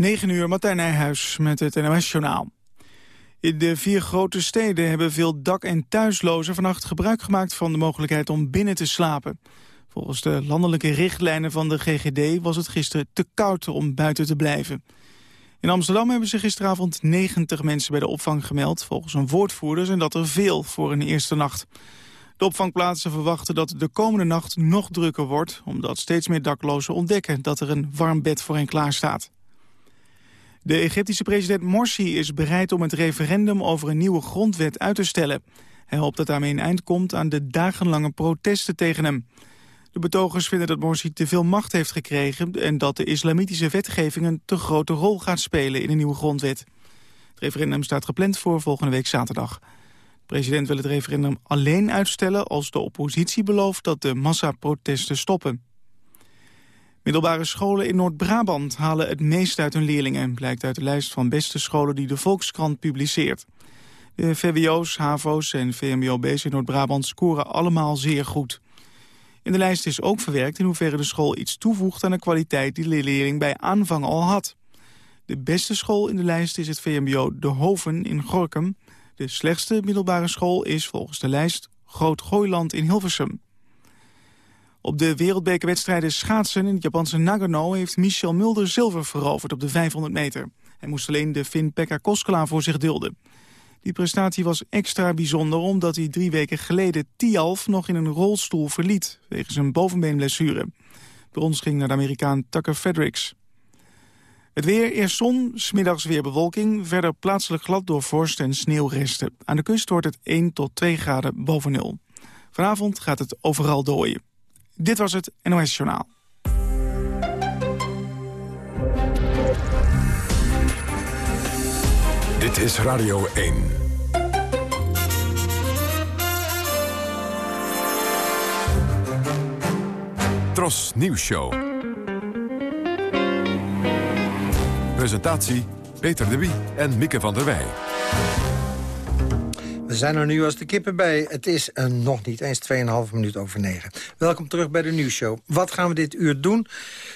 9 uur, Martijn Nijhuis met het NOS-journaal. In de vier grote steden hebben veel dak- en thuislozen vannacht gebruik gemaakt van de mogelijkheid om binnen te slapen. Volgens de landelijke richtlijnen van de GGD was het gisteren te koud om buiten te blijven. In Amsterdam hebben ze gisteravond 90 mensen bij de opvang gemeld. Volgens een woordvoerder zijn dat er veel voor een eerste nacht. De opvangplaatsen verwachten dat de komende nacht nog drukker wordt... omdat steeds meer daklozen ontdekken dat er een warm bed voor hen klaar staat. De Egyptische president Morsi is bereid om het referendum over een nieuwe grondwet uit te stellen. Hij hoopt dat daarmee een eind komt aan de dagenlange protesten tegen hem. De betogers vinden dat Morsi te veel macht heeft gekregen... en dat de islamitische wetgeving een te grote rol gaat spelen in een nieuwe grondwet. Het referendum staat gepland voor volgende week zaterdag. De president wil het referendum alleen uitstellen als de oppositie belooft dat de massaprotesten stoppen. Middelbare scholen in Noord-Brabant halen het meest uit hun leerlingen... blijkt uit de lijst van beste scholen die de Volkskrant publiceert. De VWO's, HAVO's en VMBO-B's in Noord-Brabant scoren allemaal zeer goed. In de lijst is ook verwerkt in hoeverre de school iets toevoegt... aan de kwaliteit die de leerling bij aanvang al had. De beste school in de lijst is het VMBO De Hoven in Gorkum. De slechtste middelbare school is volgens de lijst Groot Gooiland in Hilversum. Op de wereldbekerwedstrijden schaatsen in het Japanse Nagano... heeft Michel Mulder zilver veroverd op de 500 meter. Hij moest alleen de Finn Pekka Koskela voor zich dulden. Die prestatie was extra bijzonder omdat hij drie weken geleden Tialf nog in een rolstoel verliet... wegens een bovenbeenblessure. Brons ging naar de Amerikaan Tucker Fredericks. Het weer, eerst zon, smiddags weer bewolking... verder plaatselijk glad door vorst en sneeuwresten. Aan de kust wordt het 1 tot 2 graden boven nul. Vanavond gaat het overal dooien. Dit was het NOS Journaal. Dit is Radio 1. Tros Nieuws Show. Presentatie Peter de Wie en Mieke van der Wij. We zijn er nu als de kippen bij. Het is uh, nog niet eens 2,5 minuut over 9. Welkom terug bij de nieuwsshow. Wat gaan we dit uur doen?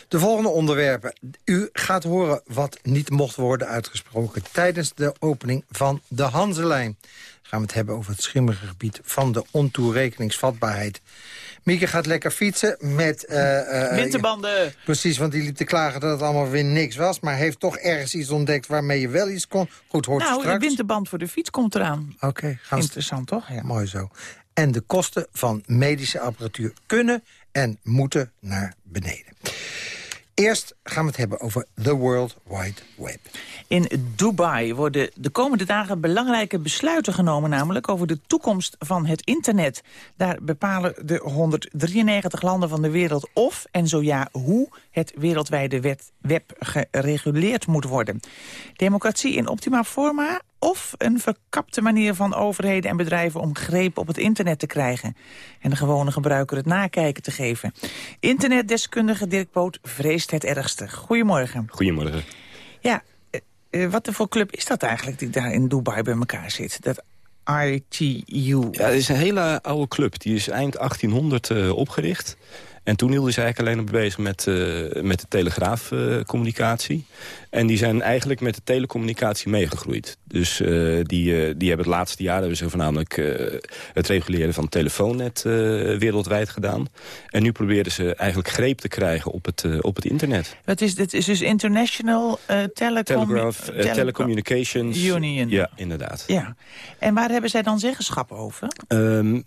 De volgende onderwerpen. U gaat horen wat niet mocht worden uitgesproken... tijdens de opening van de Hanselijn. Gaan we het hebben over het schimmige gebied van de ontoerekeningsvatbaarheid. Mieke gaat lekker fietsen met... Uh, uh, Winterbanden. precies, want die liep te klagen dat het allemaal weer niks was... maar heeft toch ergens iets ontdekt waarmee je wel iets kon. Goed, hoort nou, straks. de winterband voor de fiets komt eraan. Oké. Okay, Interessant, toch? Ja. Mooi zo. En de kosten van medische apparatuur kunnen en moeten naar beneden. Eerst gaan we het hebben over the World Wide Web. In Dubai worden de komende dagen belangrijke besluiten genomen... namelijk over de toekomst van het internet. Daar bepalen de 193 landen van de wereld of, en zo ja, hoe... het wereldwijde web gereguleerd moet worden. Democratie in optima forma of een verkapte manier van overheden en bedrijven om greep op het internet te krijgen. En de gewone gebruiker het nakijken te geven. Internetdeskundige Dirk Poot vreest het ergste. Goedemorgen. Goedemorgen. Ja, uh, wat voor club is dat eigenlijk die daar in Dubai bij elkaar zit? Dat ITU. Ja, het is een hele oude club. Die is eind 1800 uh, opgericht. En toen hielden ze eigenlijk alleen nog bezig met, uh, met de telegraafcommunicatie. en die zijn eigenlijk met de telecommunicatie meegegroeid. Dus uh, die, uh, die hebben het laatste jaar hebben ze voornamelijk het reguleren van het telefoonnet wereldwijd gedaan. En nu proberen ze eigenlijk greep te krijgen op het, op het internet. Wat is dit? Is dus International Telecom Telegraph, Tele Telecommunications Union. Ja, inderdaad. Ja. En waar hebben zij dan zeggenschap over? Um,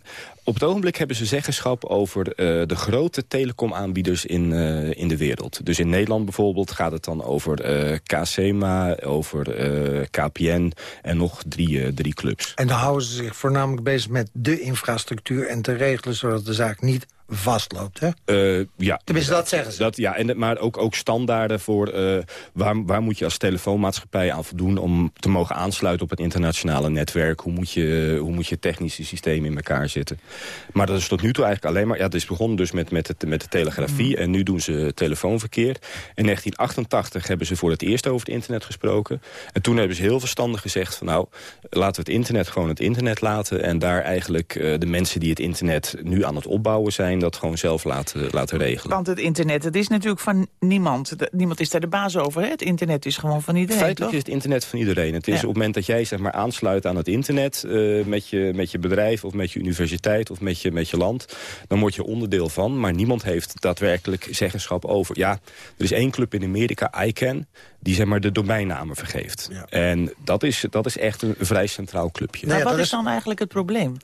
op het ogenblik hebben ze zeggenschap over uh, de grote telecomaanbieders in, uh, in de wereld. Dus in Nederland bijvoorbeeld gaat het dan over uh, KCMA, over KPN en nog drie, drie clubs. En dan houden ze zich voornamelijk bezig met de infrastructuur en te regelen... zodat de zaak niet vastloopt, hè? Uh, ja. Tenminste, dat zeggen ze. Dat, ja, en, maar ook, ook standaarden voor uh, waar, waar moet je als telefoonmaatschappij aan voldoen... om te mogen aansluiten op het internationale netwerk. Hoe moet je, hoe moet je technische systemen in elkaar zitten. Maar dat is tot nu toe eigenlijk alleen maar... Ja, het is begonnen dus met, met, het, met de telegrafie mm. en nu doen ze telefoonverkeer. In 1988 hebben ze voor het eerst over het internet gesproken. En toen hebben ze heel verstandig gezegd van nou... laten we het internet gewoon het internet laten... en daar eigenlijk uh, de mensen die het internet nu aan het opbouwen zijn iedereen dat gewoon zelf laten, laten regelen. Want het internet, het is natuurlijk van niemand. niemand is daar de baas over. Hè? Het internet is gewoon van iedereen, Feitelijk toch? is het internet van iedereen. Het is op het moment dat jij zeg maar, aansluit aan het internet... Uh, met, je, met je bedrijf of met je universiteit of met je, met je land... dan word je onderdeel van, maar niemand heeft daadwerkelijk zeggenschap over. Ja, er is één club in Amerika, ICANN die zeg maar, de domeinnamen vergeeft. Ja. En dat is, dat is echt een vrij centraal clubje. Maar wat is dan eigenlijk het probleem?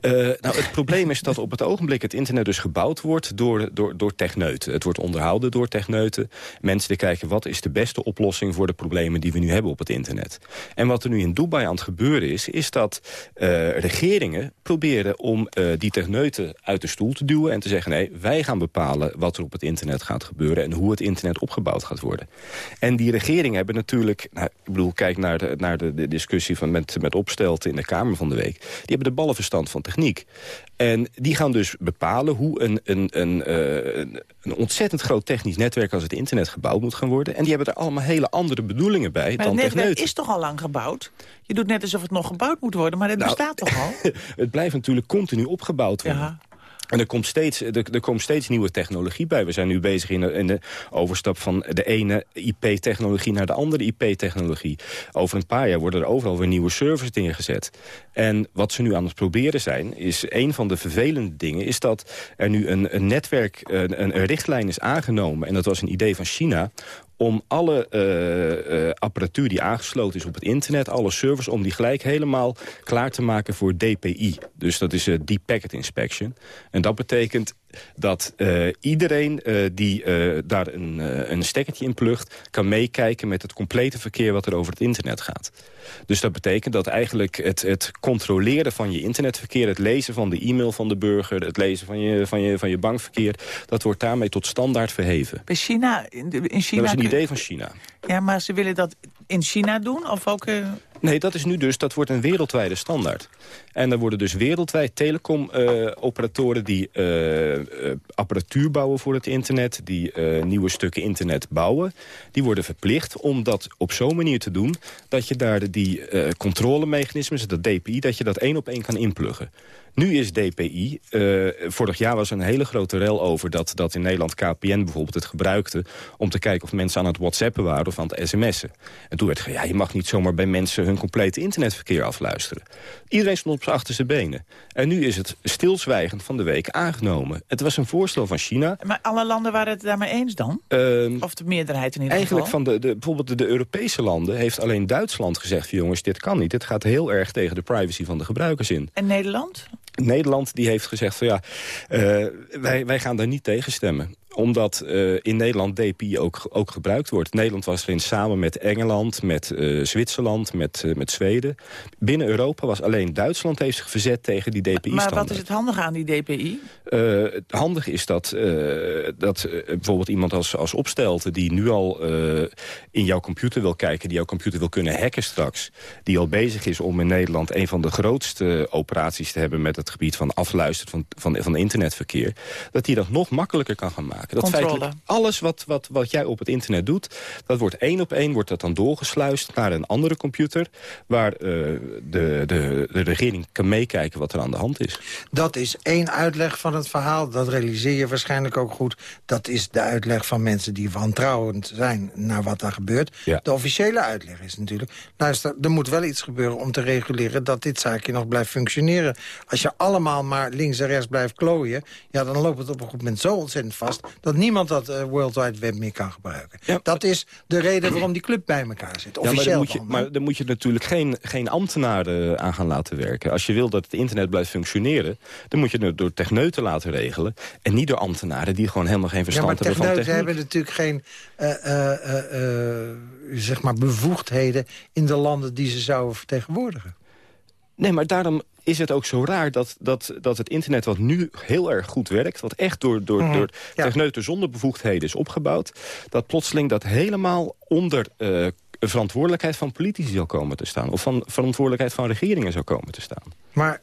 Uh, nou, het probleem is dat op het ogenblik het internet dus gebouwd wordt door, door, door techneuten. Het wordt onderhouden door techneuten. Mensen die kijken wat is de beste oplossing voor de problemen die we nu hebben op het internet. En wat er nu in Dubai aan het gebeuren is, is dat uh, regeringen proberen om uh, die techneuten uit de stoel te duwen en te zeggen nee, wij gaan bepalen wat er op het internet gaat gebeuren en hoe het internet opgebouwd gaat worden. En die regeringen hebben natuurlijk, nou, ik bedoel, kijk naar de, naar de, de discussie van met, met opstelten in de Kamer van de Week. Die hebben de ballenverstand van techniek. En die gaan dus bepalen hoe een, een, een, uh, een ontzettend groot technisch netwerk als het internet gebouwd moet gaan worden. En die hebben er allemaal hele andere bedoelingen bij maar dan het netwerk techneuten. is toch al lang gebouwd? Je doet net alsof het nog gebouwd moet worden, maar het Nou, bestaat toch al? het blijft natuurlijk continu opgebouwd worden. Ja. En er komt, steeds, er, komt steeds nieuwe technologie bij. We zijn nu bezig in de, in de overstap van de ene IP-technologie naar de andere IP-technologie. Over een paar jaar worden er overal weer nieuwe servers neergezet. En wat ze nu aan het proberen zijn, is een van de vervelende dingen... is dat er nu een, een netwerk, een, een richtlijn is aangenomen... en dat was een idee van China om alle uh, uh, apparatuur die aangesloten is op het internet... alle servers, om die gelijk helemaal klaar te maken voor DPI. Dus dat is uh, Deep Packet Inspection. En dat betekent dat uh, iedereen uh, die uh, daar een, een stekkertje in plugt... kan meekijken met het complete verkeer wat er over het internet gaat. Dus dat betekent dat eigenlijk het, het controleren van je internetverkeer... het lezen van de e-mail van de burger, het lezen van je, van je, van je bankverkeer... dat wordt daarmee tot standaard verheven. Bij China, in, China Dat is een idee van China. Ja, maar ze willen dat in China doen? Of ook... eh, Nee, dat is nu dus, dat wordt een wereldwijde standaard. En er worden dus wereldwijd telecom-operatoren... die eh, eh, apparatuur bouwen voor het internet... die nieuwe stukken internet bouwen... die worden verplicht om dat op zo'n manier te doen... dat je daar die controlemechanismes, dat DPI... dat je dat één op één kan inpluggen. Nu is DPI, eh, vorig jaar was er een hele grote rel over... Dat, dat in Nederland KPN bijvoorbeeld het gebruikte... om te kijken of mensen aan het whatsappen waren of aan het sms'en. En toen werd gezegd, ja, je mag niet zomaar bij mensen... hun complete internetverkeer afluisteren. Iedereen stond op zijn achterste benen. En nu is het stilzwijgend van de week aangenomen. Het was een voorstel van China. maar alle landen waren het daarmee eens dan? Ehm, Of de meerderheid in ieder Eigenlijk geval? van de, de, bijvoorbeeld de, de Europese landen heeft alleen Duitsland gezegd... jongens, dit kan niet. Dit gaat heel erg tegen de privacy van de gebruikers in. En Nederland? Nederland die heeft gezegd van ja, eh, wij, wij gaan daar niet tegen stemmen omdat eh, in Nederland DPI ook, ook gebruikt wordt. Nederland was erin samen met Engeland, met eh, Zwitserland, met, eh, met Zweden. Binnen Europa was alleen Duitsland heeft zich verzet tegen die Maar DPI-standaard. wat is het handige aan die DPI? Het handige is dat, dat bijvoorbeeld iemand als, als opstelte... die nu al in jouw computer wil kijken... die jouw computer wil kunnen hacken straks... die al bezig is om in Nederland een van de grootste operaties te hebben... met het gebied van afluisteren van, van, van internetverkeer... dat die dat nog makkelijker kan gaan maken. Dat Controle. feitelijk alles wat, wat, wat jij op het internet doet... dat wordt één op één wordt dat dan doorgesluist naar een andere computer... waar eh, de, de, de regering kan meekijken wat er aan de hand is. Dat is één uitleg van het verhaal. Dat realiseer je waarschijnlijk ook goed. Dat is de uitleg van mensen die wantrouwend zijn naar wat daar gebeurt. Ja. De officiële uitleg is natuurlijk... luister, er moet wel iets gebeuren om te reguleren... dat dit zaakje nog blijft functioneren. Als je allemaal maar links en rechts blijft klooien... ja, dan loopt het op een goed moment zo ontzettend vast... dat niemand dat eh, World Wide Web meer kan gebruiken. Ja. Dat is de reden waarom die club bij elkaar zit. Ja, maar Officieel dan moet je, maar dan moet je natuurlijk geen, geen ambtenaren aan gaan laten werken. Als je wil dat het internet blijft functioneren... dan moet je het door techneuten laten regelen. En niet door ambtenaren die gewoon helemaal geen Ja, verstand maar hebben van techneuten techniek. hebben natuurlijk geen eh, eh, zeg maar bevoegdheden in de landen die ze zouden vertegenwoordigen. Nee, maar daarom is het ook zo raar dat, dat, dat het internet wat nu heel erg goed werkt... wat echt door, door, Mhm, door ja. techneuten zonder bevoegdheden is opgebouwd... dat plotseling dat helemaal onder eh, verantwoordelijkheid van politici zal komen te staan... of van verantwoordelijkheid van regeringen zou komen te staan. Maar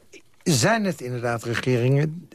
zijn het inderdaad regeringen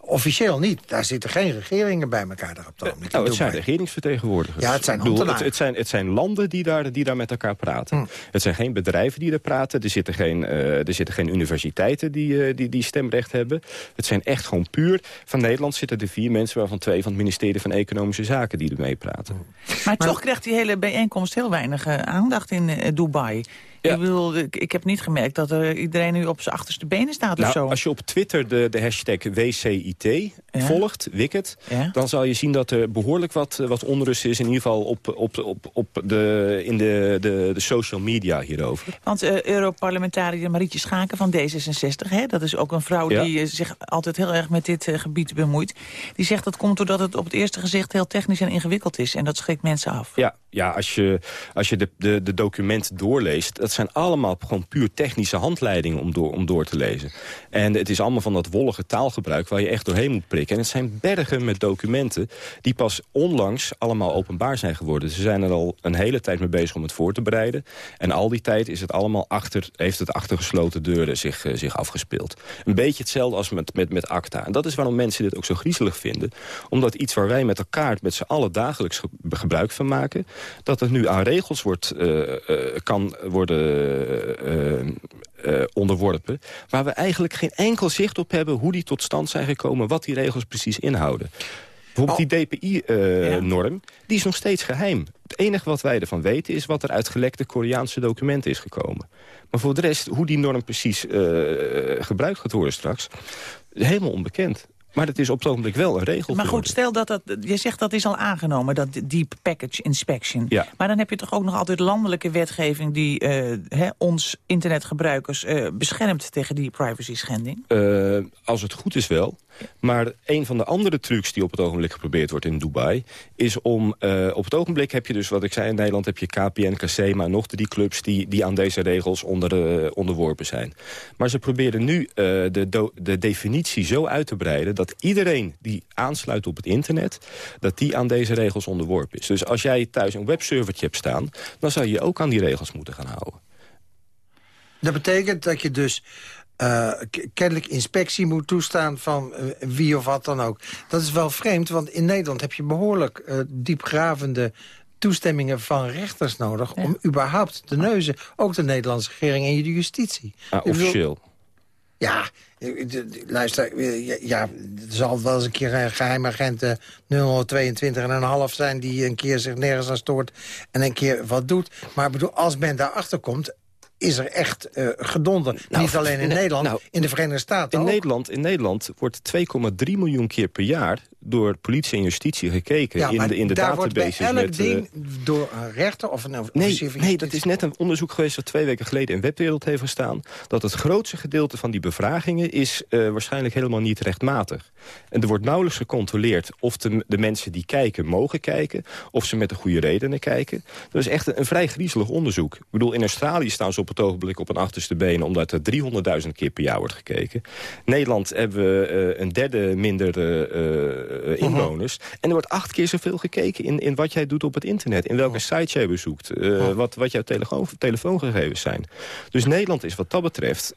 officieel niet. Daar zitten geen regeringen bij elkaar daar op de uh, Nou, het zijn regeringsvertegenwoordigers. Ja, het zijn bedoel, het, het, zijn, het zijn landen die daar, die daar met elkaar praten. Hm. Het zijn geen bedrijven die daar praten. Er zitten geen, uh, er zitten geen universiteiten die, uh, die, die stemrecht hebben. Het zijn echt gewoon puur... Van Nederland zitten er vier mensen... waarvan twee van het ministerie van Economische Zaken die ermee praten. Maar, maar toch krijgt die hele bijeenkomst heel weinig aandacht in Dubai. Ja. Ik, bedoel, ik, heb niet gemerkt dat er iedereen nu op zijn achterste benen staat nou, of zo. Als je op Twitter de, de hashtag WCIT volgt, Wicket... dan zal je zien dat er behoorlijk wat, wat onrust is... in ieder geval op, op, op, op de, in de, de, de social media hierover. Want uh, Europarlementariër Marietje Schaken van D66... Hè, dat is ook een vrouw die uh, zich altijd heel erg met dit uh, gebied bemoeit... die zegt dat komt doordat het op het eerste gezicht heel technisch en ingewikkeld is. En dat schrikt mensen af. Ja, ja als je, als je de, de, de documenten doorleest... dat zijn allemaal gewoon puur technische handleidingen om door, om door te lezen. En het is allemaal van dat wollige taalgebruik... waar je echt doorheen moet prikken. En het zijn bergen met documenten die pas onlangs allemaal openbaar zijn geworden. Ze zijn er al een hele tijd mee bezig om het voor te bereiden. En al die tijd is het allemaal achter, heeft het achter gesloten deuren zich, uh, zich afgespeeld. Een beetje hetzelfde als met, met, met ACTA. En dat is waarom mensen dit ook zo griezelig vinden. Omdat iets waar wij met elkaar met z'n allen dagelijks gebruik van maken... dat er nu aan regels wordt, uh, uh, kan worden onderworpen... waar we eigenlijk geen enkel zicht op hebben hoe die tot stand zijn gekomen... wat die regels precies inhouden. Bijvoorbeeld die DPI-norm, die is nog steeds geheim. Het enige wat wij ervan weten is wat er uit gelekte Koreaanse documenten is gekomen. Maar voor de rest, hoe die norm precies gebruikt gaat worden straks... helemaal onbekend. Maar het is op het ogenblik wel een regel Maar goed, stel dat dat... Je zegt dat is al aangenomen, dat deep package inspection. Ja. Maar dan heb je toch ook nog altijd landelijke wetgeving... die uh, ons internetgebruikers uh, beschermt tegen die privacy schending? Uh, als het goed is wel. Maar een van de andere trucs die op het ogenblik geprobeerd wordt in Dubai... is om, uh, op het ogenblik heb je dus, wat ik zei in Nederland... heb je KPN, maar nog die clubs die, die aan deze regels onder, uh, onderworpen zijn. Maar ze proberen nu uh, de, de definitie zo uit te breiden... dat iedereen die aansluit op het internet... dat die aan deze regels onderworpen is. Dus als jij thuis een webservertje hebt staan... dan zou je ook aan die regels moeten gaan houden. Dat betekent dat je dus uh, kennelijk inspectie moet toestaan van uh, wie of wat dan ook. Dat is wel vreemd, want in Nederland heb je behoorlijk uh, diepgravende toestemmingen van rechters nodig... Ja. om überhaupt de neuzen, ook de Nederlandse regering en de justitie. Ah, officieel? Ja, luister, ja, er zal wel eens een keer een geheimagent 022 en een half zijn... die een keer zich nergens aan stoort en een keer wat doet. Maar bedoel, als men daarachter komt is er echt uh, gedonder. Nou, Niet alleen in Nederland, nou, in de Verenigde Staten in ook. Nederland, in Nederland wordt 2,3 miljoen keer per jaar... door politie en justitie gekeken ja, in de, in de daar databases. Wordt bij elk met, ding uh, door een rechter of een nee, officier van Nee, dat is net een onderzoek geweest dat twee weken geleden in Webwereld heeft gestaan. Dat het grootste gedeelte van die bevragingen is uh, waarschijnlijk helemaal niet rechtmatig. En er wordt nauwelijks gecontroleerd of de, de mensen die kijken mogen kijken... of ze met de goede redenen kijken. Dat is echt een, een vrij griezelig onderzoek. Ik bedoel, in Australië staan ze op het ogenblik op een achterste been... omdat er 300.000 keer per jaar wordt gekeken. Nederland hebben we uh, een derde minder uh, inwoners. Uh -huh. En er wordt acht keer zoveel gekeken in, in wat jij doet op het internet. In welke -huh. sites jij bezoekt. -huh. wat, wat jouw telefoon, telefoongegevens zijn. Dus Nederland is wat dat betreft...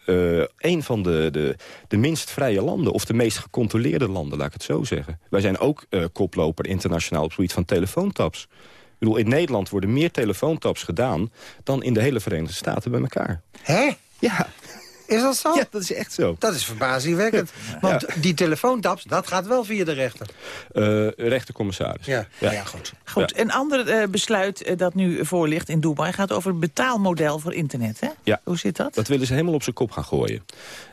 een van de, de, de minst vrije landen. Of de meest gecontroleerde landen, laat ik het zo zeggen. Wij zijn ook koploper internationaal op het gebied van telefoontaps. Ik bedoel, in Nederland worden meer telefoontaps gedaan... dan in de hele Verenigde Staten bij elkaar. Hè? Ja. Is dat zo? Ja, dat is echt zo. Dat is verbazingwekkend. Want ja. die telefoontaps, dat gaat wel via de rechter. Uh, rechtercommissaris. Ja, ja. ja goed. Goed, een ander uh, besluit uh, dat nu voor ligt in Dubai... gaat over het betaalmodel voor internet, hè? Ja. Hoe zit dat? Dat willen ze helemaal op zijn kop gaan gooien.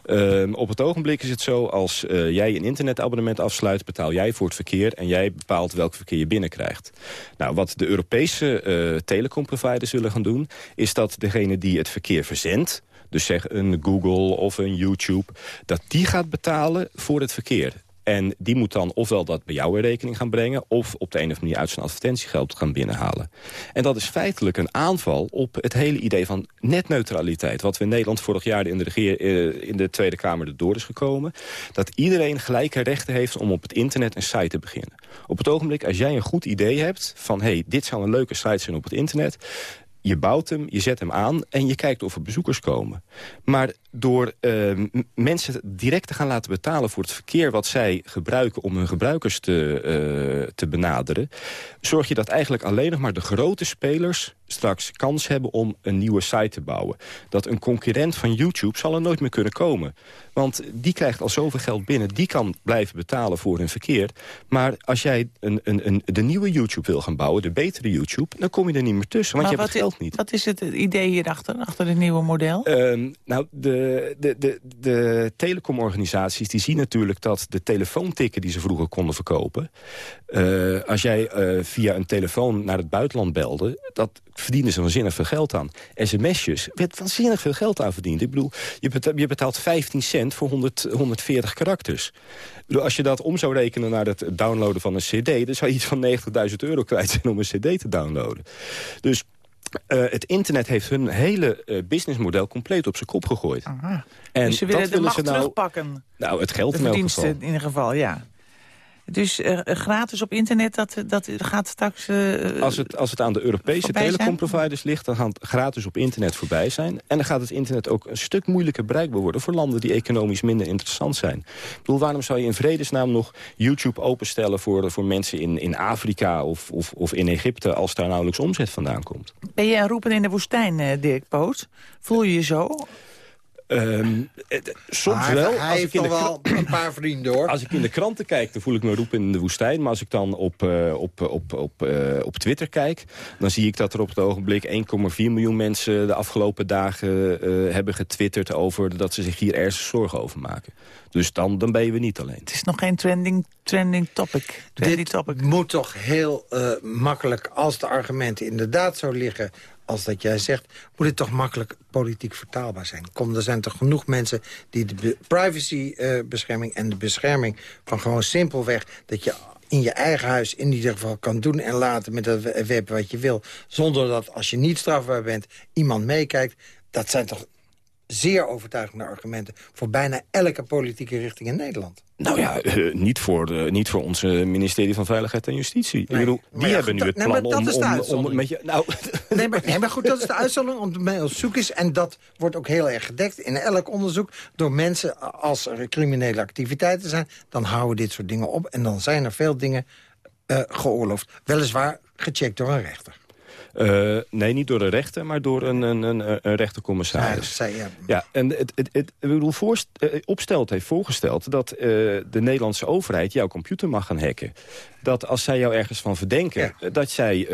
Uh, op het ogenblik is het zo, als uh, jij een internetabonnement afsluit... betaal jij voor het verkeer en jij bepaalt welk verkeer je binnenkrijgt. Nou, wat de Europese uh, telecomproviders willen gaan doen... is dat degene die het verkeer verzendt... dus zeg een Google of een YouTube... dat die gaat betalen voor het verkeer. En die moet dan ofwel dat bij jou in rekening gaan brengen... of op de een of andere manier uit zijn advertentiegeld gaan binnenhalen. En dat is feitelijk een aanval op het hele idee van netneutraliteit. Wat we in Nederland vorig jaar in de, regeer, in de Tweede Kamer erdoor is gekomen. Dat iedereen gelijke rechten heeft om op het internet een site te beginnen. Op het ogenblik, als jij een goed idee hebt van... hey, dit zou een leuke site zijn op het internet je bouwt hem, je zet hem aan en je kijkt of er bezoekers komen. Maar door uh, mensen direct te gaan laten betalen voor het verkeer... wat zij gebruiken om hun gebruikers te, uh, te benaderen... zorg je dat eigenlijk alleen nog maar de grote spelers straks kans hebben om een nieuwe site te bouwen. Dat een concurrent van YouTube zal er nooit meer kunnen komen. Want die krijgt al zoveel geld binnen. Die kan blijven betalen voor hun verkeer. Maar als jij een, een, een, de nieuwe YouTube wil gaan bouwen, de betere YouTube... dan kom je er niet meer tussen, want je hebt het geld niet. Wat is het idee hierachter, achter het nieuwe model? Uh, nou, de, de, de, de telecomorganisaties die zien natuurlijk dat de telefoontikken... die ze vroeger konden verkopen... Uh, als jij uh, via een telefoon naar het buitenland belde... dat verdienen ze waanzinnig veel geld aan. SMS'jes werd waanzinnig veel geld aan verdiend. Ik bedoel, je betaalt, je betaalt 15 cent voor 100, 140 karakters. Als je dat om zou rekenen naar het downloaden van een cd... dan zou je iets van 90.000 euro kwijt zijn om een cd te downloaden. Dus uh, het internet heeft hun hele uh, businessmodel compleet op zijn kop gegooid. Aha. En dus ze willen dat de macht ze nou, terugpakken. Nou, het geld de in elk geval. in ieder geval, ja. Dus uh, gratis op internet, dat, dat gaat straks uh, als, het, als het aan de Europese telecomproviders ligt... dan gaat het gratis op internet voorbij zijn. En dan gaat het internet ook een stuk moeilijker bereikbaar worden... voor landen die economisch minder interessant zijn. Ik bedoel, waarom zou je in vredesnaam nog YouTube openstellen... voor, voor mensen in, in Afrika of, of, of in Egypte... als daar nauwelijks omzet vandaan komt? Ben je een roepen in de woestijn, Dirk Poot? Voel je je zo? Um, soms hij, wel. Hij als heeft ik in de wel een paar vrienden, hoor. Als ik in de kranten kijk, dan voel ik me roepen in de woestijn. Maar als ik dan op, uh, op, op, op, uh, op Twitter kijk... dan zie ik dat er op het ogenblik 1,4 miljoen mensen... de afgelopen dagen uh, hebben getwitterd over... dat ze zich hier ergens zorgen over maken. Dus dan, dan ben je weer niet alleen. Het is nog geen trending, trending topic. Trendy Dit topic. moet toch heel makkelijk, als de argumenten inderdaad zo liggen als dat jij zegt, moet het toch makkelijk politiek vertaalbaar zijn. Kom, er zijn toch genoeg mensen die de privacybescherming... Uh, en de bescherming van gewoon simpelweg... dat je in je eigen huis in ieder geval kan doen en laten met het web wat je wil. Zonder dat als je niet strafbaar bent, iemand meekijkt. Dat zijn toch zeer overtuigende argumenten... voor bijna elke politieke richting in Nederland. Nou ja, uh, niet, voor de, niet voor ons ministerie van Veiligheid en Justitie. Nee. Ik bedoel, die ja, hebben nu het plan nee, om, om, om, met je... Nou. Nee, maar, nee, maar goed, dat is de uitzondering om mee op zoek is. En dat wordt ook heel erg gedekt in elk onderzoek... door mensen, als er criminele activiteiten zijn... dan houden dit soort dingen op. En dan zijn er veel dingen uh, geoorloofd. Weliswaar gecheckt door een rechter. Uh, nee, niet door de rechter, maar door een, een, een, een rechtercommissaris. Ja, ja. ja, en het, het, het, ik bedoel, voorst, uh, Opstelt heeft voorgesteld dat uh, de Nederlandse overheid jouw computer mag gaan hacken. Dat als zij jou ergens van verdenken, ja. dat zij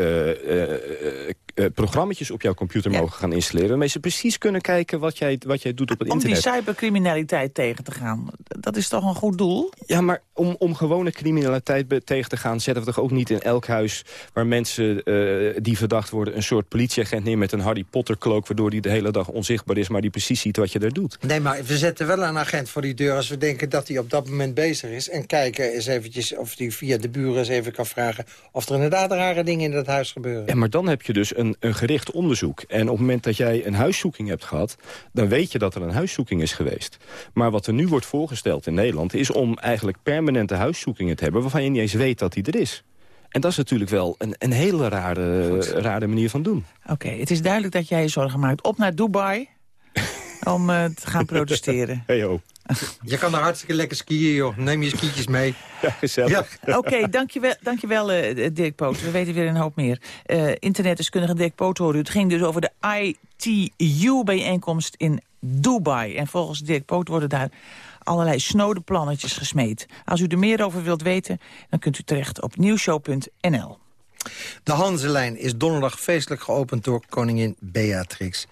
uh, programma's op jouw computer ja. mogen gaan installeren... waarmee ze precies kunnen kijken wat jij, wat jij doet op het om internet. Om die cybercriminaliteit tegen te gaan, dat is toch een goed doel? Ja, maar om, om gewone criminaliteit tegen te gaan... zetten we toch ook niet in elk huis waar mensen uh, die verdacht worden... een soort politieagent neer met een Harry Potter cloak... waardoor die de hele dag onzichtbaar is, maar die precies ziet wat je daar doet. Nee, maar we zetten wel een agent voor die deur... als we denken dat hij op dat moment bezig is... en kijken eens eventjes of hij via de buren eens even kan vragen... of er inderdaad rare dingen in dat huis gebeuren. Ja, maar dan heb je dus een, een gericht onderzoek. En op het moment dat jij een huiszoeking hebt gehad... dan weet je dat er een huiszoeking is geweest. Maar wat er nu wordt voorgesteld in Nederland... is om eigenlijk permanente huiszoekingen te hebben... waarvan je niet eens weet dat die er is. En dat is natuurlijk wel een, een hele rare, rare manier van doen. Oké, okay, het is duidelijk dat jij je zorgen maakt. Op naar Dubai om uh, te gaan protesteren. Hey ho. Je kan er hartstikke lekker skiën, joh. Neem je skietjes mee. Ja, gezellig. Ja. Oké, okay, dankjewel, dankjewel uh, Dirk Poot. We weten weer een hoop meer. Uh, internetdeskundige Dirk Poot hoorde Het ging dus over de ITU-bijeenkomst in Dubai. En volgens Dirk Poot worden daar allerlei snode plannetjes gesmeed. Als u er meer over wilt weten, dan kunt u terecht op nieuwshow.nl. De Hanselijn is donderdag feestelijk geopend door koningin Beatrix.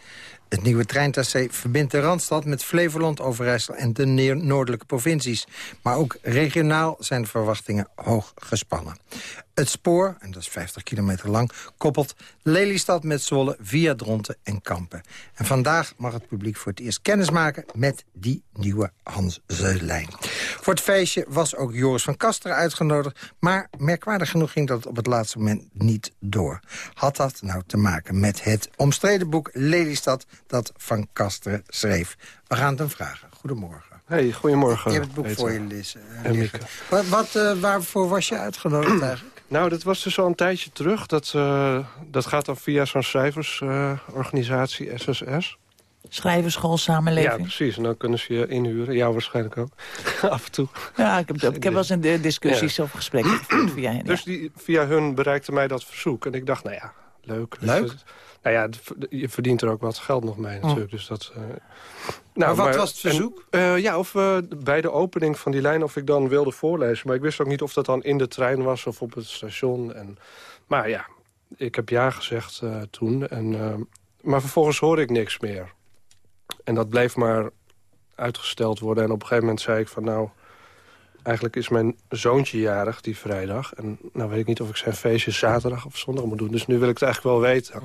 Het nieuwe treintracé verbindt de Randstad met Flevoland, Overijssel en de noordelijke provincies. Maar ook regionaal zijn de verwachtingen hoog gespannen. Het spoor, en dat is 50 kilometer lang, koppelt Lelystad met Zwolle via Dronten en Kampen. En vandaag mag het publiek voor het eerst kennismaken met die nieuwe Hanselijn. Voor het feestje was ook Joris van Kasteren uitgenodigd, maar merkwaardig genoeg ging dat op het laatste moment niet door. Had dat nou te maken met het omstreden boek Lelystad dat Van Kasteren schreef? We gaan het hem vragen. Goedemorgen. Hey, goedemorgen. Je hebt het boek voor je lezen. Uh, wat, wat uh, waarvoor was je uitgenodigd eigenlijk? Nou, dat was dus al een tijdje terug. Dat, uh, dat gaat dan via zo'n schrijversorganisatie, SSS. Schrijverschool, Ja, samenleving. precies. En dan kunnen ze je inhuren. Jou waarschijnlijk ook. Af en toe. Ja, ik, heb, ik heb wel eens een eh, discussies of gesprekken gevoerd via hen. Dus die, via hun bereikte mij dat verzoek. En ik dacht, nou ja, leuk. Leuk? Nou ja, je verdient er ook wat geld nog mee natuurlijk. Dus dat, eh, nou, maar wat was het en, verzoek? eh, ja, of eh, bij de opening van die lijn of ik dan wilde voorlezen. Maar ik wist ook niet of dat dan in de trein was of op het station. En, maar ja, ik heb ja gezegd eh, toen. En, eh, maar vervolgens hoorde ik niks meer. En dat bleef maar uitgesteld worden. En op een gegeven moment zei ik van nou... Eigenlijk is mijn zoontje jarig die vrijdag. En nou weet ik niet of ik zijn feestje zaterdag of zondag moet doen. Dus nu wil ik het eigenlijk wel weten.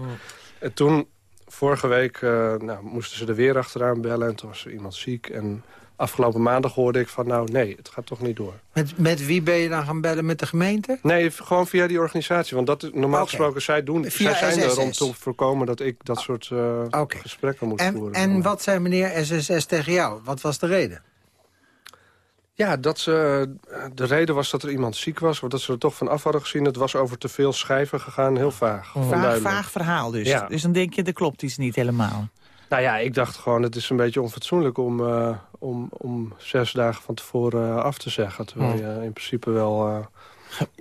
En toen, vorige week, eh, nou, moesten ze er weer achteraan bellen. En toen was er iemand ziek. En afgelopen maandag hoorde ik van nou nee, het gaat toch niet door. Met, met wie ben je dan gaan bellen? Met de gemeente? Nee, gewoon via die organisatie. Want dat, is- normaal gesproken, zij, doen, Via zij zijn er om te voorkomen dat ik dat soort eh, gesprekken moet En, voeren. en wat zei meneer SSS tegen jou? Wat was de reden? Ja, dat ze, de reden was dat er iemand ziek was. Of dat ze er toch van af hadden gezien. Het was over te veel schijven gegaan. Heel vaag. Vaag, onduidelijk. vaag verhaal dus. Ja. Dus dan denk je, er klopt iets niet helemaal. Nou ja, ik dacht gewoon, het is een beetje onfatsoenlijk om, eh, om, om zes dagen van tevoren eh, af te zeggen. Terwijl je in principe wel eh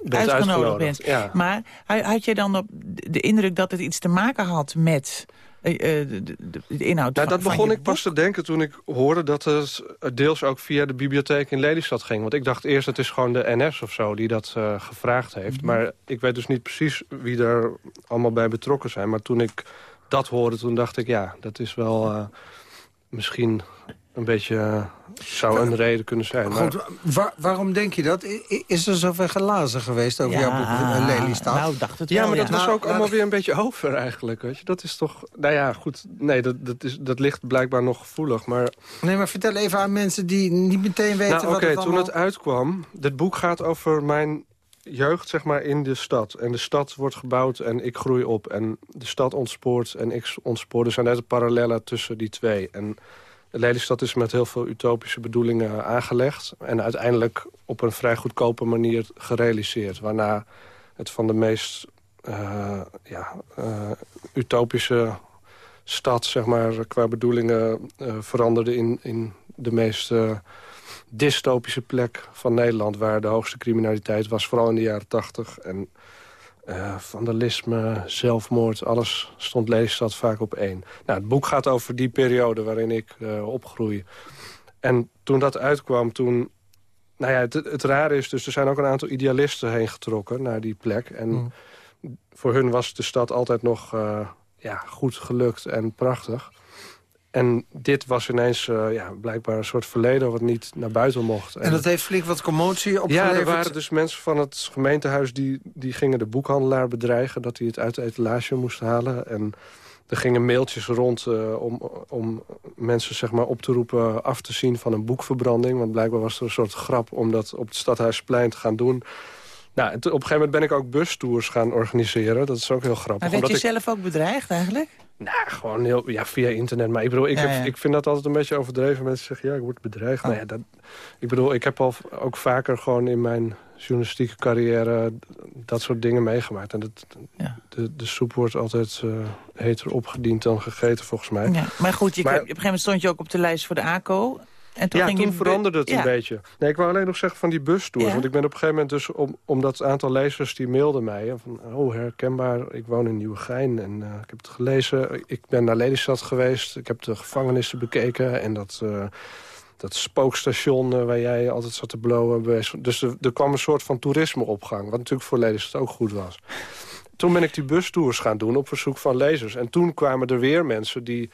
bent Uitgenodigd bent. Ja. Maar ha- had jij dan op de indruk dat het iets te maken had met eh, eh, de, de, de inhoud Nou, van, dat begon ik pas te denken toen ik hoorde dat het deels ook via de bibliotheek in Lelystad ging. Want ik dacht eerst, het is gewoon de NS of zo die dat eh, gevraagd heeft. Mhm. Maar ik weet dus niet precies wie er allemaal bij betrokken zijn. Maar toen ik dat hoorde, toen dacht ik, ja, dat is wel eh, misschien een beetje... eh, zou een reden kunnen zijn. Maar, Goed, wa- waarom denk je dat? Is er zoveel glazen geweest over jouw boek eh, Lelystad? Nou, dacht het ja, wel, maar dat was Nou, ook nou, allemaal weer een beetje over eigenlijk. Weet je? Dat is toch... Nou ja, goed. Nee, dat, dat, is, dat ligt blijkbaar nog gevoelig. Maar Nee, maar vertel even aan mensen die niet meteen weten nou, wat oké, het toen allemaal... het uitkwam... Dit boek gaat over mijn jeugd zeg maar, in de stad. En de stad wordt gebouwd en ik groei op. En de stad ontspoort en ik ontspoor. Er zijn net parallellen tussen die twee. En Lelystad is met heel veel utopische bedoelingen aangelegd. En uiteindelijk op een vrij goedkope manier gerealiseerd. Waarna het van de meest eh, ja, eh, utopische stad, zeg maar, qua bedoelingen eh, veranderde in, in de meest dystopische plek van Nederland... waar de hoogste criminaliteit was, vooral in de jaren tachtig. En eh, vandalisme, zelfmoord, alles stond Lelystad vaak op één. Nou, het boek gaat over die periode waarin ik eh, opgroei. En toen dat uitkwam, toen... Nou ja, het, het rare is dus, er zijn ook een aantal idealisten heen getrokken naar die plek. En Mm. voor hun was de stad altijd nog eh, ja, goed gelukt en prachtig. En dit was ineens eh, ja, blijkbaar een soort verleden wat niet naar buiten mocht. En dat heeft flink wat commotie opgeleverd. ja, er waren dus mensen van het gemeentehuis... die, die gingen de boekhandelaar bedreigen... dat hij het uit de etalage moest halen. En er gingen mailtjes rond eh, om, om mensen zeg maar, op te roepen... af te zien van een boekverbranding. Want blijkbaar was er een soort grap om dat op het Stadhuisplein te gaan doen. Nou, op een gegeven moment ben ik ook bustours gaan organiseren. Dat is ook heel grappig. Maar werd je ik- zelf ook bedreigd eigenlijk? nou, gewoon heel, ja, via internet. Maar ik bedoel, ik, Ja, heb, ja. ik vind dat altijd een beetje overdreven. Mensen zeggen, ja, ik word bedreigd. Nou ja, dat, ik bedoel, ik heb al ook vaker gewoon in mijn journalistieke carrière dat soort dingen meegemaakt. En dat, Ja. de, de soep wordt altijd eh heter opgediend dan gegeten, volgens mij. Maar goed, je, Maar- op een gegeven moment stond je ook op de lijst voor de ACO. En toen ja, ging toen je veranderde het Ja. een beetje. Nee, ik wou alleen nog zeggen van die bustours. Ja. Want ik ben op een gegeven moment dus... Om, om dat aantal lezers die mailden mij... van, oh, herkenbaar, ik woon in Nieuwegein en eh, ik heb het gelezen. Ik ben naar Lelystad geweest. Ik heb de gevangenissen bekeken en dat... eh, dat spookstation eh, waar jij altijd zat te blowen. Dus er, er kwam een soort van toerismeopgang. Wat natuurlijk voor Lelystad ook goed was. Toen ben ik die bustours gaan doen op verzoek van lezers. En toen kwamen er weer mensen die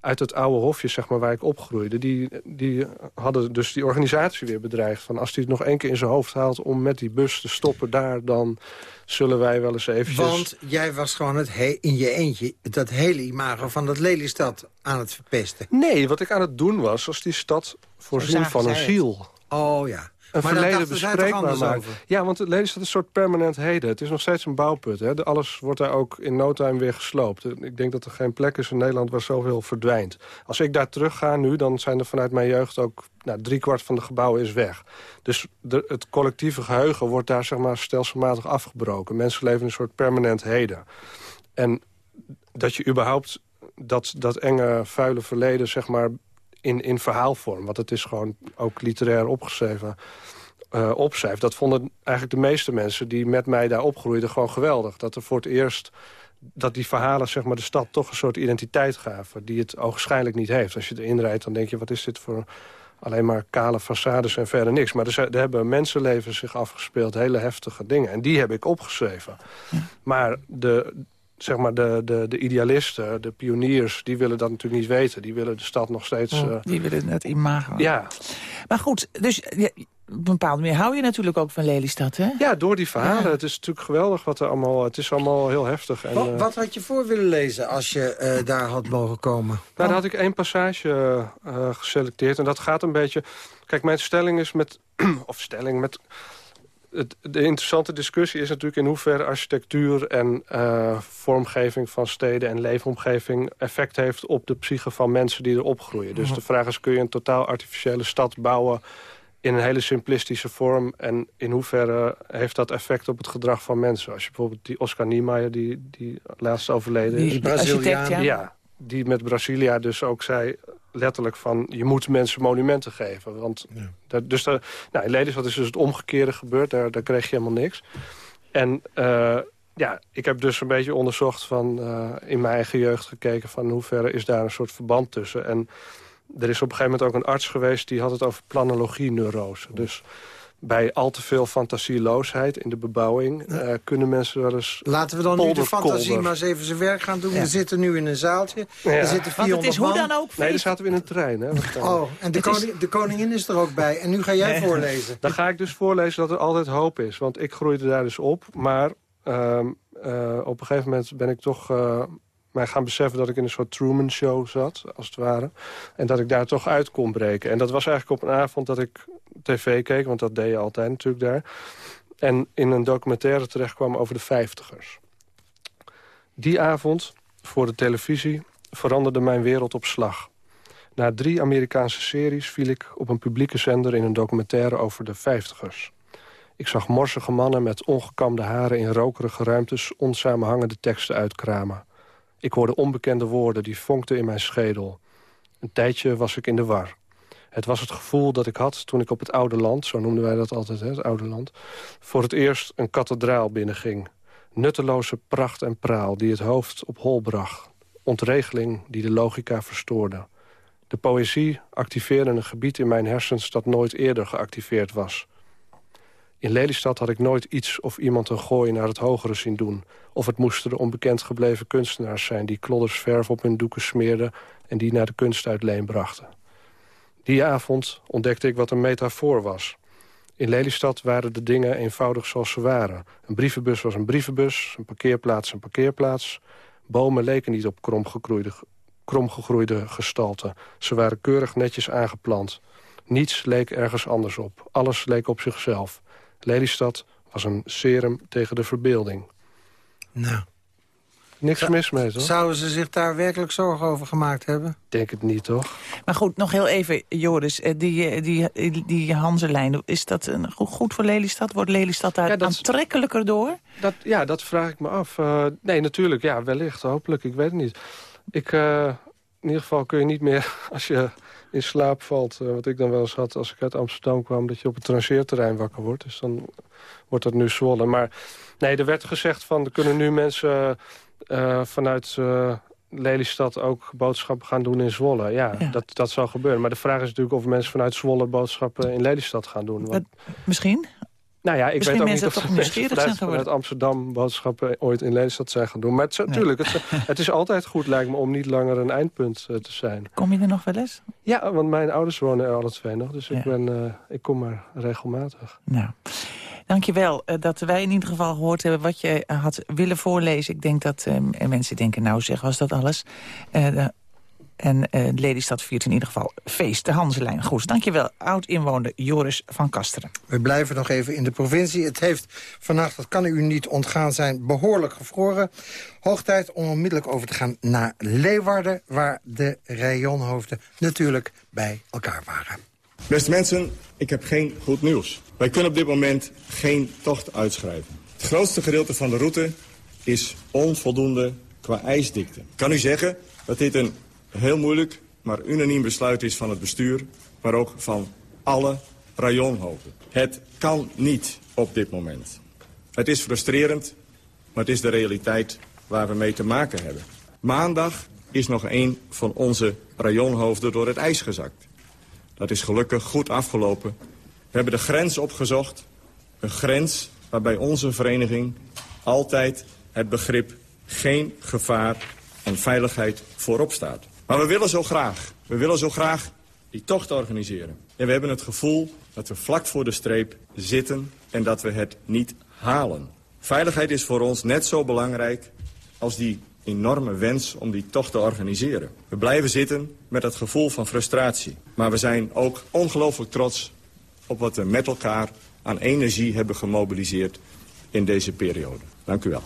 uit het oude hofje, zeg maar, waar ik opgroeide... die, die hadden dus die organisatie weer bedreigd. Van als hij het nog één keer in zijn hoofd haalt om met die bus te stoppen daar... dan zullen wij wel eens eventjes... Want jij was gewoon het he- in je eentje dat hele imago van dat Lelystad aan het verpesten. Nee, wat ik aan het doen was, als die stad voorzien van een ziel... Oh ja. Een maar verleden bespreekbaar maken. Ja, want het Lelystad is een soort permanent heden. Het is nog steeds een bouwput. Hè. Alles wordt daar ook in no time weer gesloopt. Ik denk dat er geen plek is in Nederland waar zoveel verdwijnt. Als ik daar terug ga nu, dan zijn er vanuit mijn jeugd ook... Nou, driekwart van de gebouwen is weg. Dus de, het collectieve geheugen wordt daar zeg maar, stelselmatig afgebroken. Mensen leven in een soort permanent heden. En dat je überhaupt dat, dat enge, vuile verleden, zeg maar, in, in verhaalvorm. Want het is gewoon ook literair opgeschreven. Uh, opschrijft. Dat vonden eigenlijk de meeste mensen die met mij daar opgroeiden gewoon geweldig. Dat er voor het eerst dat die verhalen zeg maar, de stad toch een soort identiteit gaven... die het ogenschijnlijk niet heeft. Als je erin rijdt, dan denk je, wat is dit voor alleen maar kale façades en verder niks. Maar er, er hebben mensenlevens zich afgespeeld, hele heftige dingen. En die heb ik opgeschreven. Maar de, zeg maar de, de, de idealisten, de pioniers, die willen dat natuurlijk niet weten. Die willen de stad nog steeds... Oh, uh, die willen het imago. Ja. Maar goed, dus ja, op een bepaalde manier hou je natuurlijk ook van Lelystad, hè? Ja, door die verhalen. Ja. Het is natuurlijk geweldig wat er allemaal... Het is allemaal heel heftig. En, wat, uh, wat, had je voor willen lezen als je uh, daar had mogen komen? Nou, daar had ik één passage geselecteerd. En dat gaat een beetje... Kijk, mijn stelling is met... of stelling met... Het, de interessante discussie is natuurlijk in hoeverre architectuur en uh, vormgeving van steden en leefomgeving effect heeft op de psyche van mensen die er opgroeien. Dus de vraag is, kun je een totaal artificiële stad bouwen in een hele simplistische vorm en in hoeverre heeft dat effect op het gedrag van mensen? Als je bijvoorbeeld die Oscar Niemeyer, die, die laatst overleden is. Die Braziliaan. Ja. ja, die met Brasilia dus ook zei letterlijk van... je moet mensen monumenten geven. Want ja. dat, dus daar, nou, in Lelystad is dus het omgekeerde gebeurd. Daar, daar kreeg je helemaal niks. En uh, ja, ik heb dus een beetje onderzocht van... Uh, in mijn eigen jeugd gekeken van in hoeverre is daar een soort verband tussen. En er is op een gegeven moment ook een arts geweest... die had het over planologie-neurose. Dus bij al te veel fantasieloosheid in de bebouwing... Uh, kunnen mensen wel eens... Laten we dan nu de fantasie maar eens even zijn werk gaan doen. Ja. We zitten nu in een zaaltje. Ja. Er zitten 400 Want het is hoe dan ook... Nee, daar zaten we in een trein. Hè, oh, en de, koning, is... de, koningin is er ook bij. En nu ga jij nee. voorlezen. Dan ga ik dus voorlezen dat er altijd hoop is. Want ik groeide daar dus op. Maar uh, uh, op een gegeven moment ben ik toch... Uh, mij gaan beseffen dat ik in een soort Truman-show zat, als het ware. En dat ik daar toch uit kon breken. En dat was eigenlijk op een avond dat ik tv keek, want dat deed je altijd natuurlijk daar. En in een documentaire terecht kwam over de vijftigers. Die avond, voor de televisie, veranderde mijn wereld op slag. Na drie Amerikaanse series viel ik op een publieke zender... in een documentaire over de vijftigers. Ik zag morsige mannen met ongekamde haren... in rokerige ruimtes onsamenhangende teksten uitkramen. Ik hoorde onbekende woorden die vonkten in mijn schedel. Een tijdje was ik in de war. Het was het gevoel dat ik had toen ik op het oude land... zo noemden wij dat altijd, hè, het oude land... voor het eerst een kathedraal binnenging. Nutteloze pracht en praal die het hoofd op hol bracht. Ontregeling die de logica verstoorde. De poëzie activeerde een gebied in mijn hersens... dat nooit eerder geactiveerd was. In Lelystad had ik nooit iets of iemand een gooi naar het hogere zien doen. Of het moesten de onbekend gebleven kunstenaars zijn... die klodders verf op hun doeken smeerden... en die naar de kunstuitleen brachten. Die avond ontdekte ik wat een metafoor was. In Lelystad waren de dingen eenvoudig zoals ze waren. Een brievenbus was een brievenbus, een parkeerplaats een parkeerplaats. Bomen leken niet op kromgegroeide, gestalten. Ze waren keurig netjes aangeplant. Niets leek ergens anders op. Alles leek op zichzelf. Lelystad was een serum tegen de verbeelding. Nou... Niks Zou, mis mee, toch? Zouden ze zich daar werkelijk zorgen over gemaakt hebben? Denk het niet, toch? Maar goed, nog heel even, Joris. Die, die, die, die Hanselijn, is dat een, goed voor Lelystad? Wordt Lelystad daar ja, dat, aantrekkelijker door? Dat, ja, dat vraag ik me af. Uh, nee, natuurlijk, ja, wellicht, hopelijk. Ik weet het niet. Ik, uh, in ieder geval kun je niet meer, als je in slaap valt... Uh, wat ik dan wel eens had als ik uit Amsterdam kwam... dat je op het transeerterrein wakker wordt. Dus dan wordt dat nu zwollen. Maar nee, er werd gezegd van, er kunnen nu mensen... Uh, vanuit uh, Lelystad ook boodschappen gaan doen in Zwolle. Ja, ja, Dat, dat zal gebeuren. Maar de vraag is natuurlijk of mensen vanuit Zwolle boodschappen in Lelystad gaan doen. Want... Misschien? Nou ja, ik Misschien weet ook niet of toch mensen vanuit, vanuit Amsterdam boodschappen ooit in Lelystad zijn gaan doen. Maar het, natuurlijk, het, het, is altijd goed lijkt me om niet langer een eindpunt uh, te zijn. Kom je er nog wel eens? Ja, want mijn ouders wonen er alle twee nog. Dus ik, ben, ik kom maar regelmatig. Nou. Dankjewel uh, dat wij in ieder geval gehoord hebben wat je uh, had willen voorlezen. Ik denk dat uh, mensen denken, nou zeg, was dat alles? en Lelystad viert in ieder geval feest, de Hanselijn. Goed, dankjewel, oud-inwoner Joris van Kasteren. We blijven nog even in de provincie. Het heeft vannacht, dat kan u niet ontgaan zijn, behoorlijk gevroren. Hoog tijd om onmiddellijk over te gaan naar Leeuwarden... waar de rayonhoofden natuurlijk bij elkaar waren. Beste mensen, ik heb geen goed nieuws. Wij kunnen op dit moment geen tocht uitschrijven. Het grootste gedeelte van de route is onvoldoende qua ijsdikte. Ik kan u zeggen dat dit een heel moeilijk, maar unaniem besluit is van het bestuur... maar ook van alle rayonhoofden. Het kan niet op dit moment. Het is frustrerend, maar het is de realiteit waar we mee te maken hebben. Maandag is nog een van onze rayonhoofden door het ijs gezakt. Dat is gelukkig goed afgelopen. We hebben de grens opgezocht. Een grens waarbij onze vereniging altijd het begrip geen gevaar en veiligheid voorop staat. Maar we willen zo graag, we willen zo graag die tocht organiseren. En we hebben het gevoel dat we vlak voor de streep zitten en dat we het niet halen. Veiligheid is voor ons net zo belangrijk als die enorme wens om die tocht te organiseren. We blijven zitten met het gevoel van frustratie. Maar we zijn ook ongelooflijk trots op wat we met elkaar aan energie hebben gemobiliseerd in deze periode. Dank u wel.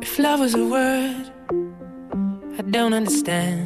If love was a word I don't understand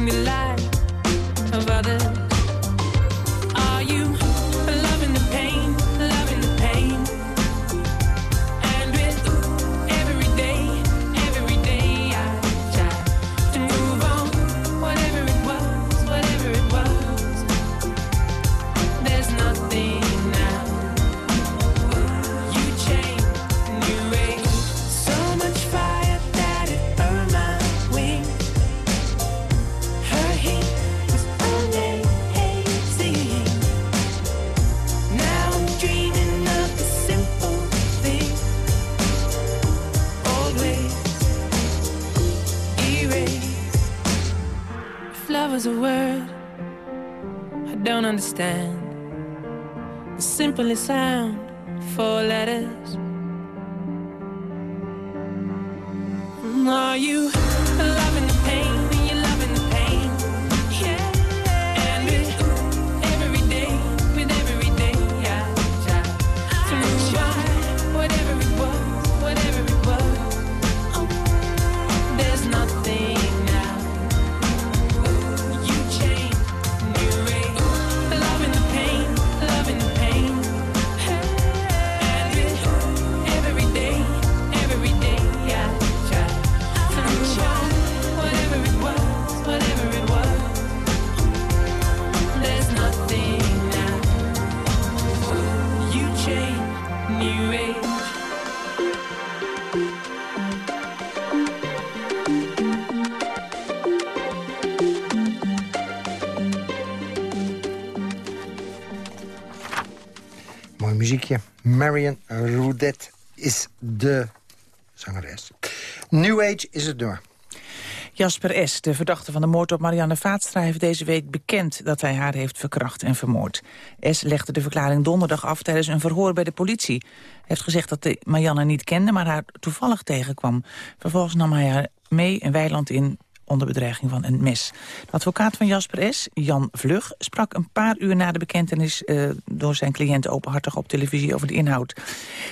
living the life of. only sound. Marion Roudet is de zangeres. New Age is het door. Jasper S., de verdachte van de moord op Marianne Vaatstra... heeft deze week bekend dat hij haar heeft verkracht en vermoord. S. legde de verklaring donderdag af tijdens een verhoor bij de politie. Hij heeft gezegd dat hij Marianne niet kende, maar haar toevallig tegenkwam. Vervolgens nam hij haar mee een weiland in onder bedreiging van een mes. De advocaat van Jasper S., Jan Vlug, sprak een paar uur na de bekentenis... eh, door zijn cliënt openhartig op televisie over de inhoud.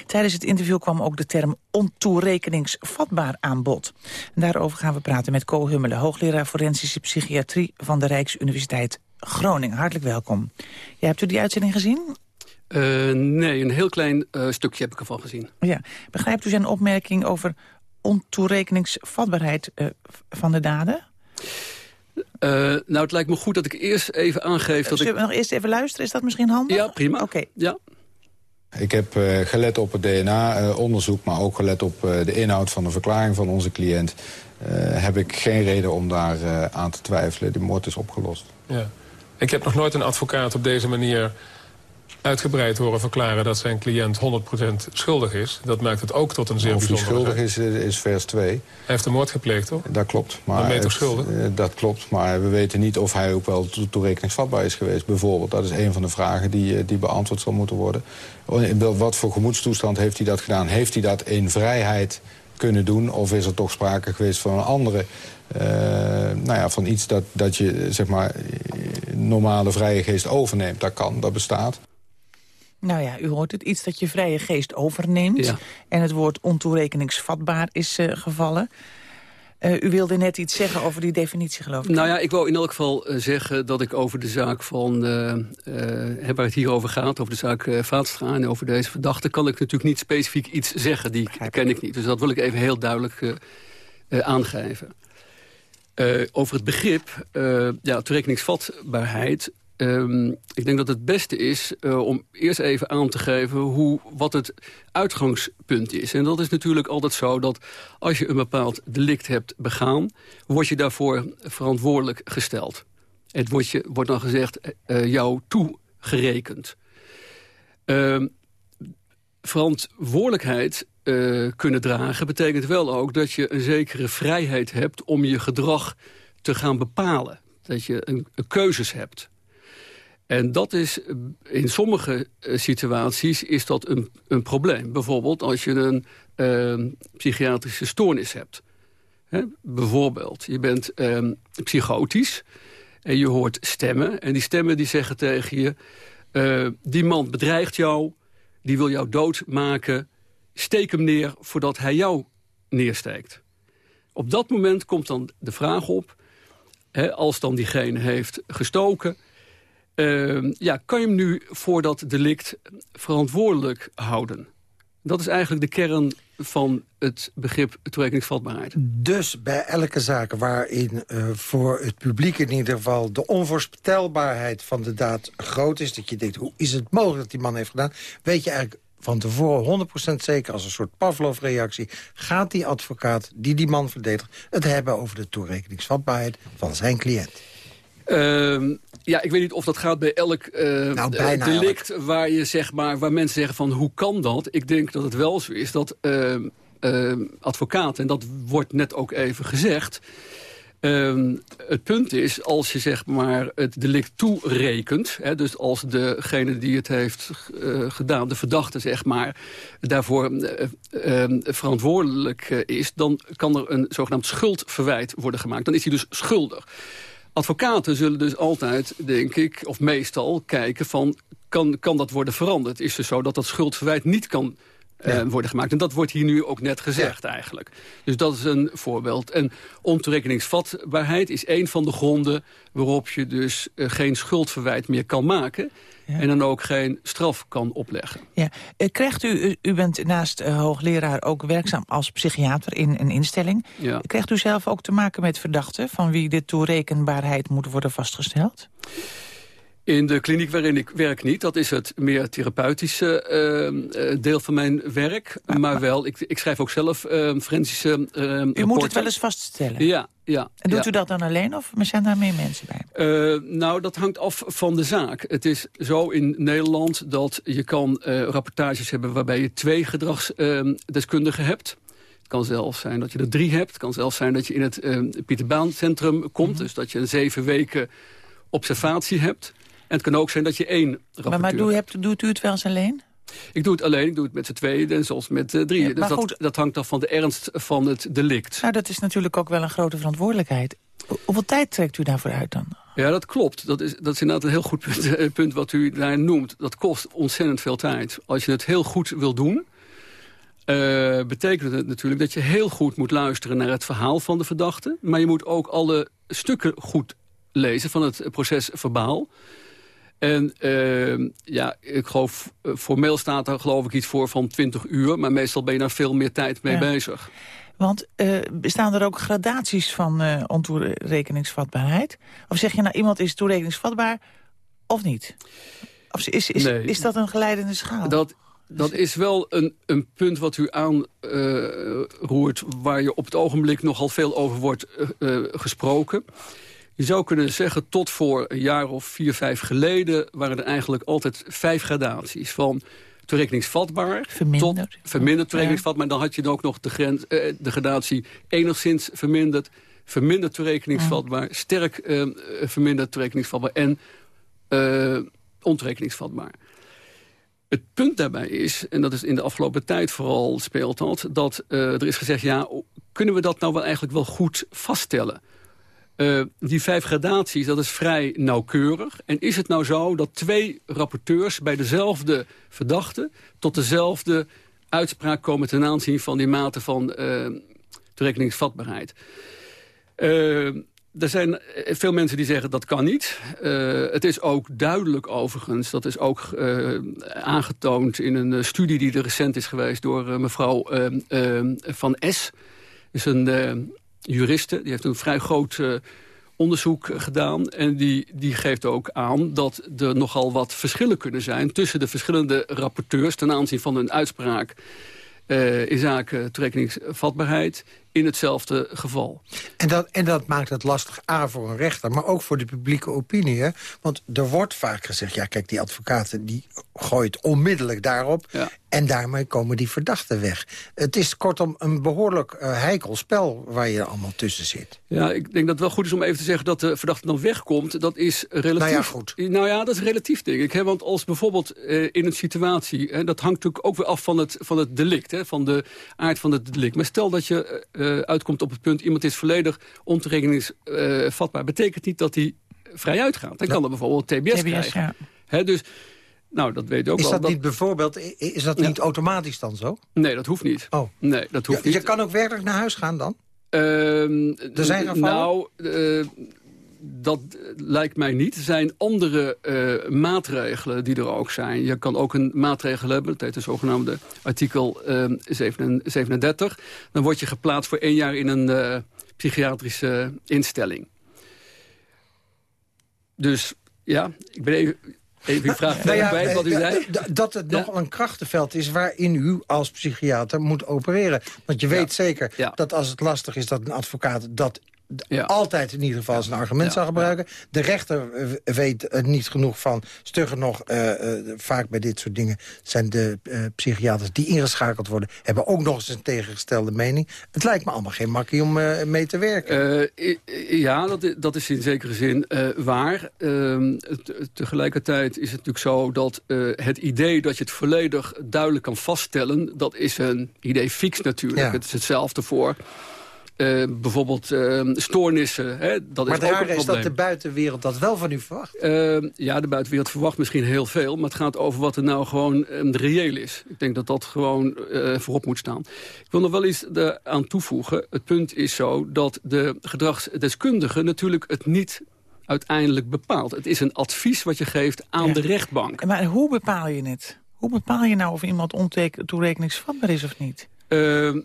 Tijdens het interview kwam ook de term ontoerekeningsvatbaar aan bod. En daarover gaan we praten met Co Hummelen... hoogleraar forensische psychiatrie van de Rijksuniversiteit Groningen. Hartelijk welkom. Ja, hebt u die uitzending gezien? Eh, nee, een heel klein eh, stukje heb ik ervan gezien. Ja. Begrijpt u zijn opmerking over ontoerekeningsvatbaarheid uh, van de daden? Uh, nou, het lijkt me goed dat ik eerst even aangeef... dat Zullen we nog eerst even luisteren? Is dat misschien handig? Ja, prima. Oké. Ja. Ik heb uh, gelet op het DNA-onderzoek, maar ook gelet op uh, de inhoud van de verklaring van onze cliënt. Uh, heb ik geen reden om daar aan te twijfelen. Die moord is opgelost. Ja. Ik heb nog nooit een advocaat op deze manier uitgebreid horen verklaren dat zijn cliënt 100% schuldig is. Dat maakt het ook tot een zeer of hij bijzondere schuldig is, is vers 2. Hij heeft een moord gepleegd, toch? Dat klopt. Maar Dan ben je het, toch schuldig? Dat klopt, maar we weten niet of hij ook wel toerekeningsvatbaar is geweest. Bijvoorbeeld, dat is een van de vragen die, die beantwoord zal moeten worden. In wat voor gemoedstoestand heeft hij dat gedaan? Heeft hij dat in vrijheid kunnen doen? Of is er toch sprake geweest van een andere... Uh, nou ja, van iets dat, dat je, zeg maar, normale vrije geest overneemt. Dat kan, dat bestaat. Nou ja, u hoort het. Iets dat je vrije geest overneemt. Ja. En het woord ontoerekeningsvatbaar is uh, gevallen. Uh, u wilde net iets zeggen over die definitie, geloof ik. Nou ja, ik wou in elk geval uh, zeggen dat ik over de zaak van... waar het hier over gaat, over de zaak Vaatstra... en over deze verdachte, kan ik natuurlijk niet specifiek iets zeggen. Die ken ik niet. Dus dat wil ik even heel duidelijk aangeven. over het begrip, ja, toerekeningsvatbaarheid... Um, ik denk dat het beste is uh, om eerst even aan te geven hoe, wat het uitgangspunt is. En dat is natuurlijk altijd zo dat als je een bepaald delict hebt begaan... word je daarvoor verantwoordelijk gesteld. Het wordt, je, wordt dan gezegd uh, jou toegerekend. Uh, verantwoordelijkheid kunnen dragen betekent wel ook dat je een zekere vrijheid hebt... om je gedrag te gaan bepalen. Dat je een keuzes hebt. En dat is, in sommige situaties is dat een, een probleem. Bijvoorbeeld als je een uh, psychiatrische stoornis hebt. He, bijvoorbeeld, je bent uh, psychotisch en je hoort stemmen. En die stemmen die zeggen tegen je... Uh, die man bedreigt jou, die wil jou doodmaken. Steek hem neer voordat hij jou neersteekt. Op dat moment komt dan de vraag op... He, als dan diegene heeft gestoken uh, ja, kan je hem nu voor dat delict verantwoordelijk houden? Dat is eigenlijk de kern van het begrip toerekeningsvatbaarheid. Dus bij elke zaak waarin uh, voor het publiek in ieder geval... de onvoorspelbaarheid van de daad groot is... dat je denkt, hoe is het mogelijk dat die man heeft gedaan... weet je eigenlijk van tevoren 100% zeker als een soort Pavlov-reactie... gaat die advocaat die die man verdedigt... het hebben over de toerekeningsvatbaarheid van zijn cliënt. Uh, ja, ik weet niet of dat gaat bij elk uh, nou, delict elk. waar, je, zeg maar, waar mensen zeggen van hoe kan dat? Ik denk dat het wel zo is dat uh, advocaten, en dat wordt net ook even gezegd... Het punt is, als je zeg maar het delict toerekent... Hè, dus als degene die het heeft uh, gedaan, de verdachte zeg maar... daarvoor uh, verantwoordelijk is... dan kan er een zogenaamd schuldverwijt worden gemaakt. Dan is hij dus schuldig. Advocaten zullen dus altijd, denk ik, of meestal kijken van... kan, kan dat worden veranderd? Is het zo dat dat schuldverwijt niet kan ja. worden gemaakt? En dat wordt hier nu ook net gezegd ja. eigenlijk. Dus dat is een voorbeeld. En ontoerekeningsvatbaarheid is een van de gronden... waarop je dus uh, geen schuldverwijt meer kan maken... Ja. en dan ook geen straf kan opleggen. Ja. Uh, krijgt u, u bent naast uh, hoogleraar ook werkzaam als psychiater in een instelling. Ja. Krijgt u zelf ook te maken met verdachten... van wie de toerekenbaarheid moet worden vastgesteld? In de kliniek waarin ik werk niet. Dat is het meer therapeutische uh, deel van mijn werk. Maar, maar wel, ik, ik, schrijf ook zelf uh, forensische U rapporten. moet het wel eens vaststellen? Ja, ja. En doet ja. u dat dan alleen of zijn daar meer mensen bij? Uh, nou, dat hangt af van de zaak. Het is zo in Nederland dat je kan uh, rapportages hebben... waarbij je twee gedragsdeskundigen hebt. Het kan zelfs zijn dat je er drie hebt. Het kan zelfs zijn dat je in het uh, Pieter Baan Centrum komt. Mm -hmm. Dus dat je een zeven weken observatie hebt. En het kan ook zijn dat je één rapporteur Maar, maar doe, hebt, doet u het wel eens alleen? Ik doe het alleen, ik doe het met z'n tweeën en soms met uh, drieën. Ja, dus dat, dat hangt af van de ernst van het delict. Nou, dat is natuurlijk ook wel een grote verantwoordelijkheid. Hoeveel tijd trekt u daarvoor uit dan? Ja, dat klopt. Dat is, dat is inderdaad een heel goed punt, punt wat u daar noemt. Dat kost ontzettend veel tijd. Als je het heel goed wil doen... Uh, betekent het natuurlijk dat je heel goed moet luisteren naar het verhaal van de verdachte. Maar je moet ook alle stukken goed lezen van het proces verbaal. En uh, ja, ik geloof, formeel staat er geloof ik iets voor van 20 uur. Maar meestal ben je daar veel meer tijd mee Ja. bezig. Want uh, bestaan er ook gradaties van uh, ontoerekeningsvatbaarheid? Of zeg je nou, iemand is toerekeningsvatbaar of niet? Of is, is, nee. is dat een geleidende schaal? Dat, dat is wel een, een punt wat u aanroert... Waar je op het ogenblik nogal veel over wordt gesproken. Je zou kunnen zeggen, tot voor een jaar of vier, vijf geleden... waren er eigenlijk altijd vijf gradaties. Van toerekeningsvatbaar verminderd. tot verminderd toerekeningsvatbaar. Maar dan had je dan ook nog de, grens, eh, de gradatie enigszins verminderd... verminderd toerekeningsvatbaar, sterk uh, verminderd toerekeningsvatbaar... en uh, ontoerekeningsvatbaar. Het punt daarbij is, en dat is in de afgelopen tijd vooral speelt dat... dat er is gezegd, ja, kunnen we dat nou wel eigenlijk wel goed vaststellen... Uh, die vijf gradaties, dat is vrij nauwkeurig. En is het nou zo dat twee rapporteurs bij dezelfde verdachte... tot dezelfde uitspraak komen ten aanzien van die mate van uh, toerekeningsvatbaarheid? Uh, er zijn veel mensen die zeggen dat kan niet. het is ook duidelijk overigens, dat is ook aangetoond... in een studie die er recent is geweest door mevrouw Van S. is een juriste. Die heeft een vrij groot uh, onderzoek gedaan. En die, die geeft ook aan dat er nogal wat verschillen kunnen zijn... tussen de verschillende rapporteurs ten aanzien van een uitspraak... Uh, in zaken toerekeningsvatbaarheid in hetzelfde geval. En dat, en dat maakt het lastig, A, voor een rechter... maar ook voor de publieke opinie. Hè? Want er wordt vaak gezegd... ja, kijk, die advocaten die gooit onmiddellijk daarop... en daarmee komen die verdachten weg. Het is kortom een behoorlijk uh, heikel spel waar je allemaal tussen zit. Ja, ik denk dat het wel goed is om even te zeggen... dat de verdachte dan wegkomt. Dat is relatief... Nou ja, goed. Nou ja, dat is relatief, denk ik. Hè? Want als bijvoorbeeld uh, in een situatie... Hè, dat hangt natuurlijk ook weer af van het, van het delict... Hè? van de aard van het delict. Maar stel dat je... Uh, uh, uitkomt op het punt... iemand is volledig ontoerekeningsvatbaar... betekent niet dat hij vrij uitgaat. Dan kan er bijvoorbeeld TBS, TBS krijgen. Ja. dus, nou, dat weet je ook is wel. Dat, dat niet bijvoorbeeld, is dat niet automatisch dan zo? Nee, dat hoeft niet. Oh. Nee, dat hoeft ja, niet. Je kan ook werkelijk naar huis gaan dan? Uh, er zijn gevallen? Nou, uh, dat lijkt mij niet. Er zijn andere uh, maatregelen die er ook zijn. Je kan ook een maatregel hebben, dat heet de zogenaamde artikel uh, 37. Dan word je geplaatst voor één jaar in een uh, psychiatrische instelling. Dus ja, ik ben even... Even uw vraag nou ja, bij, wat u zei. Dat het ja. nog een krachtenveld is waarin u als psychiater moet opereren. Want je weet ja. zeker dat als het lastig is dat een advocaat dat ja. altijd in ieder geval als een argument zou gebruiken. De rechter weet er niet genoeg van. Stugger nog, uh, uh, vaak bij dit soort dingen zijn de uh, psychiaters die ingeschakeld worden... hebben ook nog eens een tegengestelde mening. Het lijkt me allemaal geen makkie om mee te werken. ja, dat, dat, is in zekere zin waar. Ehm, tegelijkertijd is het natuurlijk zo dat het idee dat je het volledig duidelijk kan vaststellen... dat is een idee fix natuurlijk. Ja. Het is hetzelfde voor... Uh, bijvoorbeeld uh, stoornissen. Hè, dat maar is ook is dat de buitenwereld dat wel van u verwacht? Uh, ja, de buitenwereld verwacht misschien heel veel. Maar het gaat over wat er nou gewoon reëel is. Ik denk dat dat gewoon voorop moet staan. Ik wil nog wel iets aan toevoegen. Het punt is zo dat de gedragsdeskundige natuurlijk het niet uiteindelijk bepaalt. Het is een advies wat je geeft aan ja. de rechtbank. Maar hoe bepaal je het? Hoe bepaal je nou of iemand ontoerekeningsvatbaar is of niet?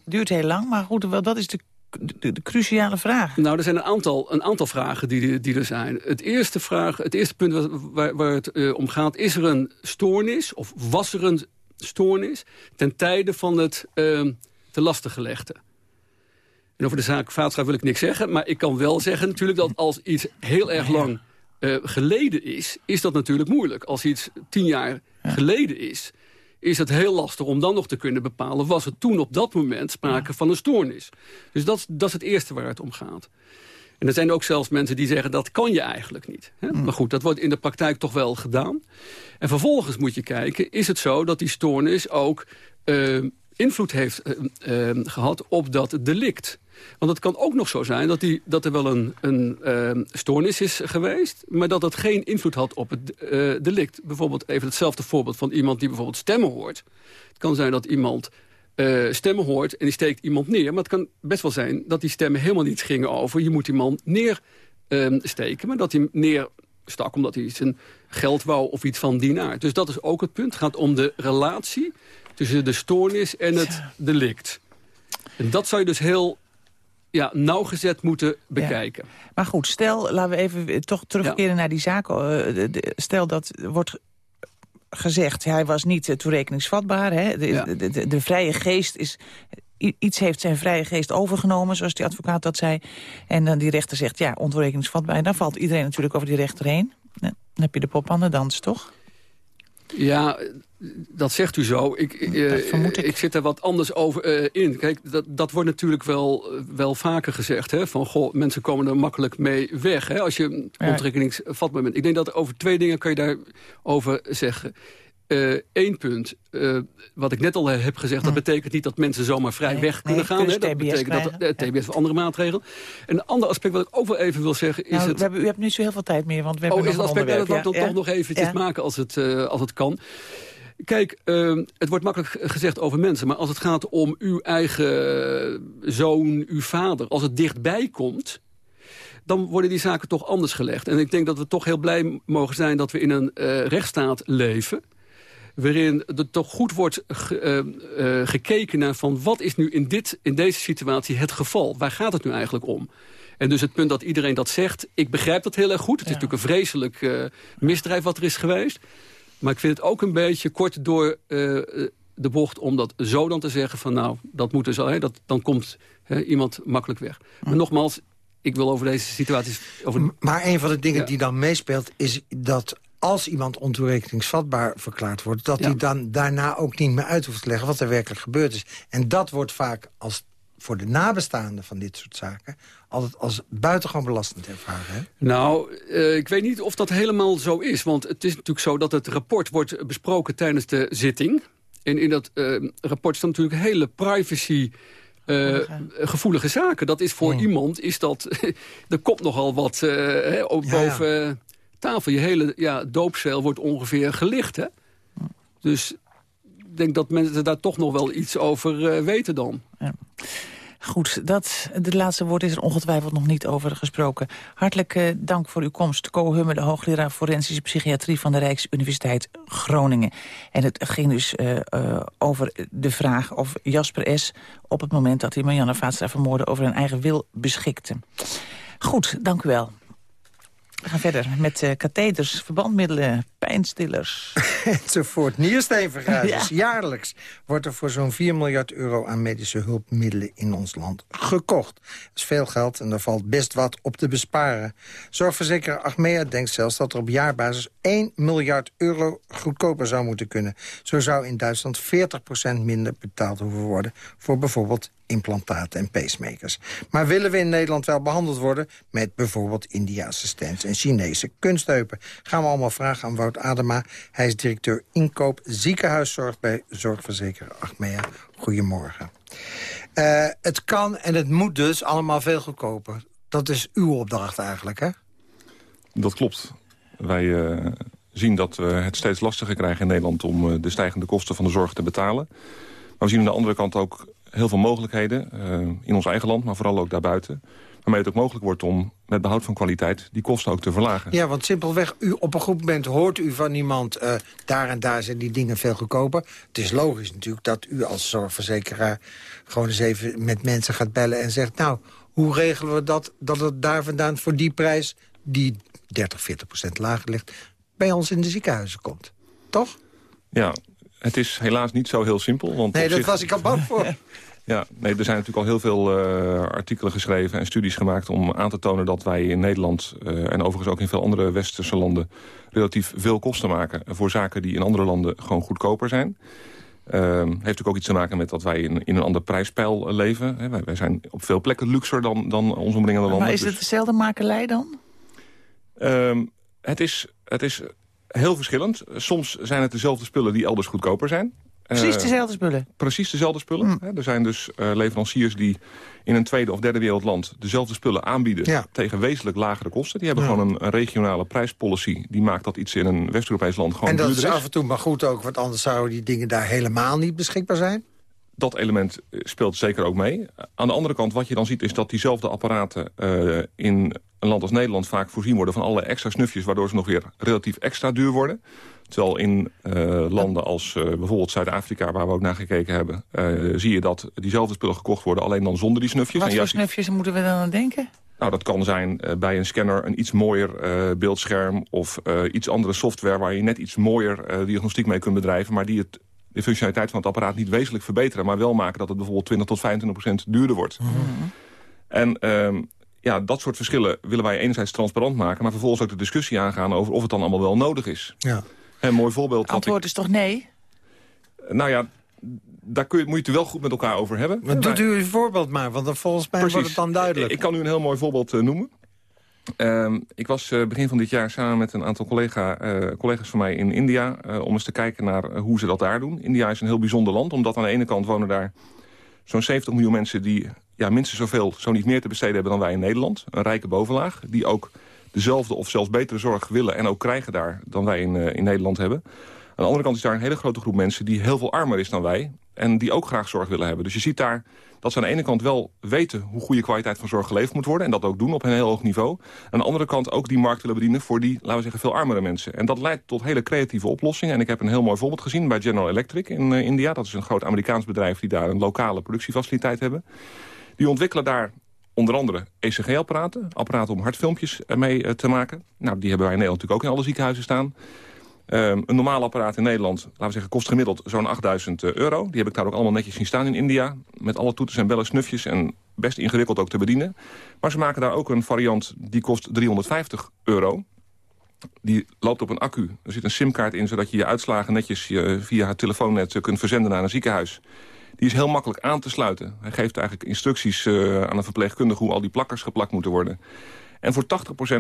Duurt heel lang, maar goed, dat is de de, de, cruciale vraag? Nou, er zijn een aantal, een aantal vragen die, die er zijn. Het eerste, vraag, het eerste punt waar, waar het uh, om gaat... is er een stoornis of was er een stoornis... ten tijde van het uh, te lastiggelegde? En over de zaak vaatschap wil ik niks zeggen... maar ik kan wel zeggen natuurlijk dat als iets heel erg lang uh, geleden is... is dat natuurlijk moeilijk. Als iets tien jaar ja. geleden is is het heel lastig om dan nog te kunnen bepalen... was het toen op dat moment sprake ja. van een stoornis. Dus dat, dat is het eerste waar het om gaat. En er zijn ook zelfs mensen die zeggen dat kan je eigenlijk niet. Hè? Mm. Maar goed, dat wordt in de praktijk toch wel gedaan. En vervolgens moet je kijken, is het zo dat die stoornis ook... Uh, invloed heeft uh, uh, gehad op dat delict. Want het kan ook nog zo zijn dat, die, dat er wel een, een uh, stoornis is geweest... maar dat het geen invloed had op het uh, delict. Bijvoorbeeld even hetzelfde voorbeeld van iemand die bijvoorbeeld stemmen hoort. Het kan zijn dat iemand uh, stemmen hoort en die steekt iemand neer... maar het kan best wel zijn dat die stemmen helemaal niet gingen over... je moet die man neersteken, maar dat hij neerstak omdat hij zijn geld wou of iets van die aard. Dus dat is ook het punt. Het gaat om de relatie tussen de stoornis en het delict. En dat zou je dus heel ja, nauwgezet moeten bekijken. Maar goed, stel, laten we even toch terugkeren naar die zaak. Eh, Stel dat wordt gezegd, hij was niet eh, toerekeningsvatbaar. Hè? De, Ja. de, de, de vrije geest is... Iets heeft zijn vrije geest overgenomen, zoals die advocaat dat zei. En dan die rechter zegt, ja, ontoerekeningsvatbaar. En dan valt iedereen natuurlijk over die rechter heen. Dan heb je de pop aan de dans, toch? Ja, dat zegt u zo. Ik, eh, ik. ik zit er wat anders over eh, in. Kijk, dat, dat wordt natuurlijk wel, eh, wel vaker gezegd. Hè? Van, goh, mensen komen er makkelijk mee weg. Hè? Als je Ja. ontrekeningsvatbaar bent. Ik denk dat over twee dingen kan je daarover zeggen. Eén punt, wat ik net al heb gezegd... dat betekent niet dat mensen zomaar vrij Nee, weg nee, kunnen gaan. Hè? ze Dat betekent dat TBS of andere maatregelen. En een ander aspect wat ik ook wel even wil zeggen... is Nou, het, we hebben, u hebt niet zo heel veel tijd meer, want we hebben Oh, is nog het een aspect dat Ja, dan ja. toch nog eventjes Ja. maken als het, als het kan? Kijk, eh, het wordt makkelijk gezegd over mensen... maar als het gaat om uw eigen zoon, uw vader... als het dichtbij komt dan worden die zaken toch anders gelegd. En ik denk dat we toch heel blij mogen zijn dat we in een eh, rechtsstaat leven waarin er toch goed wordt ge- eh, eh, gekeken naar van wat is nu in, dit, in deze situatie het geval? Waar gaat het nu eigenlijk om? En dus het punt dat iedereen dat zegt, ik begrijp dat heel erg goed. Het is natuurlijk een vreselijk eh, misdrijf wat er is geweest. Maar ik vind het ook een beetje kort door eh, de bocht om dat zo dan te zeggen van nou, dat moet dus al, hè, dat, dan komt hè, iemand makkelijk weg. Maar nogmaals, ik wil over deze situaties... Over, Maar een van de dingen Ja. die dan meespeelt is dat als iemand ontoerekeningsvatbaar verklaard wordt... dat Ja. hij dan daarna ook niet meer uit hoeft te leggen wat er werkelijk gebeurd is. En dat wordt vaak als voor de nabestaanden van dit soort zaken... altijd als buitengewoon belastend ervaren. Hè? Nou, eh, ik weet niet of dat helemaal zo is. Want het is natuurlijk zo dat het rapport wordt besproken tijdens de zitting. En in dat eh, rapport staan natuurlijk hele privacy... eh, gevoelige zaken. Dat is voor iemand, is dat... er komt nogal wat eh, hè, op- Ja, boven tafel. Je hele ja, doopcel wordt ongeveer gelicht, hè? Dus denk dat mensen daar toch nog wel iets over eh, weten dan. Goed, dat, het laatste woord is er ongetwijfeld nog niet over gesproken. Hartelijk eh, dank voor uw komst. Co Humme, de hoogleraar forensische psychiatrie van de Rijksuniversiteit Groningen. En het ging dus eh, over de vraag of Jasper S. op het moment dat hij Marianne Vaatstra vermoordde over een eigen wil beschikte. Goed, dank u wel. We gaan verder met eh katheders, verbandmiddelen, pijnstillers. Enzovoort. Niersteenvergrijzers. Jaarlijks wordt er voor zo'n 4 miljard euro aan medische hulpmiddelen in ons land gekocht. Dat is veel geld en daar valt best wat op te besparen. Zorgverzekeraar Achmea denkt zelfs dat er op jaarbasis 1 miljard euro goedkoper zou moeten kunnen. Zo zou in Duitsland 40% minder betaald hoeven worden voor bijvoorbeeld implantaten en pacemakers. Maar willen we in Nederland wel behandeld worden met bijvoorbeeld Indiase stents en Chinese kunstheupen? Gaan we allemaal vragen aan Wout Adema. Hij is directeur inkoop ziekenhuiszorg bij zorgverzekeraar Achmea. Goedemorgen. Eh, het kan en het moet dus allemaal veel goedkoper. Dat is uw opdracht eigenlijk, hè? Dat klopt. Wij eh, zien dat we het steeds lastiger krijgen in Nederland... om eh, de stijgende kosten van de zorg te betalen. Maar we zien aan de andere kant ook heel veel mogelijkheden... eh, in ons eigen land, maar vooral ook daarbuiten... waarmee het ook mogelijk wordt om met behoud van kwaliteit... die kosten ook te verlagen. Ja, want simpelweg, u op een goed moment hoort u van iemand... eh, daar en daar zijn die dingen veel goedkoper. Het is logisch natuurlijk dat u als zorgverzekeraar... gewoon eens even met mensen gaat bellen en zegt... nou, hoe regelen we dat, dat het daar vandaan voor die prijs... die 30, 40 procent lager ligt, bij ons in de ziekenhuizen komt. Toch? Ja, het is helaas niet zo heel simpel. Want Nee, dat zich- was ik al bang voor. Ja, nee, er zijn natuurlijk al heel veel eh, artikelen geschreven en studies gemaakt... om aan te tonen dat wij in Nederland eh, en overigens ook in veel andere westerse landen... relatief veel kosten maken voor zaken die in andere landen gewoon goedkoper zijn. Ehm heeft natuurlijk ook iets te maken met dat wij in, in een ander prijspeil eh, leven. Hè, wij, wij zijn op veel plekken luxer dan, dan onze omringende landen. Maar is dus- het dezelfde makelij dan? Ehm, het, is, het is heel verschillend. Soms zijn het dezelfde spullen die elders goedkoper zijn. Precies Eh, dezelfde spullen. Precies dezelfde spullen. Mm. Hè, Er zijn dus eh, leveranciers die in een tweede of derde wereldland... dezelfde spullen aanbieden Ja. tegen wezenlijk lagere kosten. Die hebben Ja. gewoon een, een regionale prijspolicy. Die maakt dat iets in een West-Europees land gewoon en dat is af en toe maar goed ook, want anders zouden die dingen daar helemaal niet beschikbaar zijn. Dat element eh, speelt zeker ook mee. Aan de andere kant, wat je dan ziet, is dat diezelfde apparaten... in een land als Nederland vaak voorzien worden van allerlei extra snufjes... waardoor ze nog weer relatief extra duur worden. Terwijl in uh, landen als uh, bijvoorbeeld Zuid-Afrika, waar we ook naar gekeken hebben... Uh, zie je dat diezelfde spullen gekocht worden, alleen dan zonder die snufjes. Wat en voor snufjes moeten we dan aan denken? Nou, dat kan zijn bij een scanner een iets mooier beeldscherm... of iets andere software waar je net iets mooier diagnostiek mee kunt bedrijven... maar die het, de functionaliteit van het apparaat niet wezenlijk verbeteren... maar wel maken dat het bijvoorbeeld 20 tot 25 procent duurder wordt. Mhm. En ehm, ja, dat soort verschillen willen wij enerzijds transparant maken... maar vervolgens ook de discussie aangaan over of het dan allemaal wel nodig is. Ja. Een mooi voorbeeld. Het antwoord ik, is toch nee? Nou ja, daar kun je, moet je het wel goed met elkaar over hebben. Maar doet u een voorbeeld maar, want dan volgens mij Precies. wordt het dan duidelijk. Ik, kan u een heel mooi voorbeeld uh, noemen. Uh, ik was uh, begin van dit jaar samen met een aantal collega, uh, collega's van mij in India... om eens te kijken naar hoe ze dat daar doen. India is een heel bijzonder land, omdat aan de ene kant wonen daar... zo'n 70 miljoen mensen die ja, minstens zoveel, zo niet meer te besteden hebben dan wij in Nederland. Een rijke bovenlaag, die ook dezelfde of zelfs betere zorg willen... en ook krijgen daar dan wij in, uh, in Nederland hebben. Aan de andere kant is daar een hele grote groep mensen... die heel veel armer is dan wij en die ook graag zorg willen hebben. Dus je ziet daar dat ze aan de ene kant wel weten... hoe goede kwaliteit van zorg geleverd moet worden... en dat ook doen op een heel hoog niveau. Aan de andere kant ook die markt willen bedienen... voor die, laten we zeggen, veel armere mensen. En dat leidt tot hele creatieve oplossingen. En ik heb een heel mooi voorbeeld gezien bij General Electric in uh, India. Dat is een groot Amerikaans bedrijf die daar een lokale productiefaciliteit hebben. Die ontwikkelen daar onder andere ECG-apparaten. Apparaten om hartfilmpjes mee te maken. Nou, die hebben wij in Nederland natuurlijk ook in alle ziekenhuizen staan. Um, een normaal apparaat in Nederland, laten we zeggen, kost gemiddeld zo'n 8000 euro. Die heb ik daar ook allemaal netjes zien staan in India. Met alle toeters en bellen, snufjes en best ingewikkeld ook te bedienen. Maar ze maken daar ook een variant die kost 350 euro. Die loopt op een accu. Er zit een simkaart in, zodat je je uitslagen netjes via het telefoonnet kunt verzenden naar een ziekenhuis. Die is heel makkelijk aan te sluiten. Hij geeft eigenlijk instructies uh, aan een verpleegkundige... hoe al die plakkers geplakt moeten worden. En voor 80%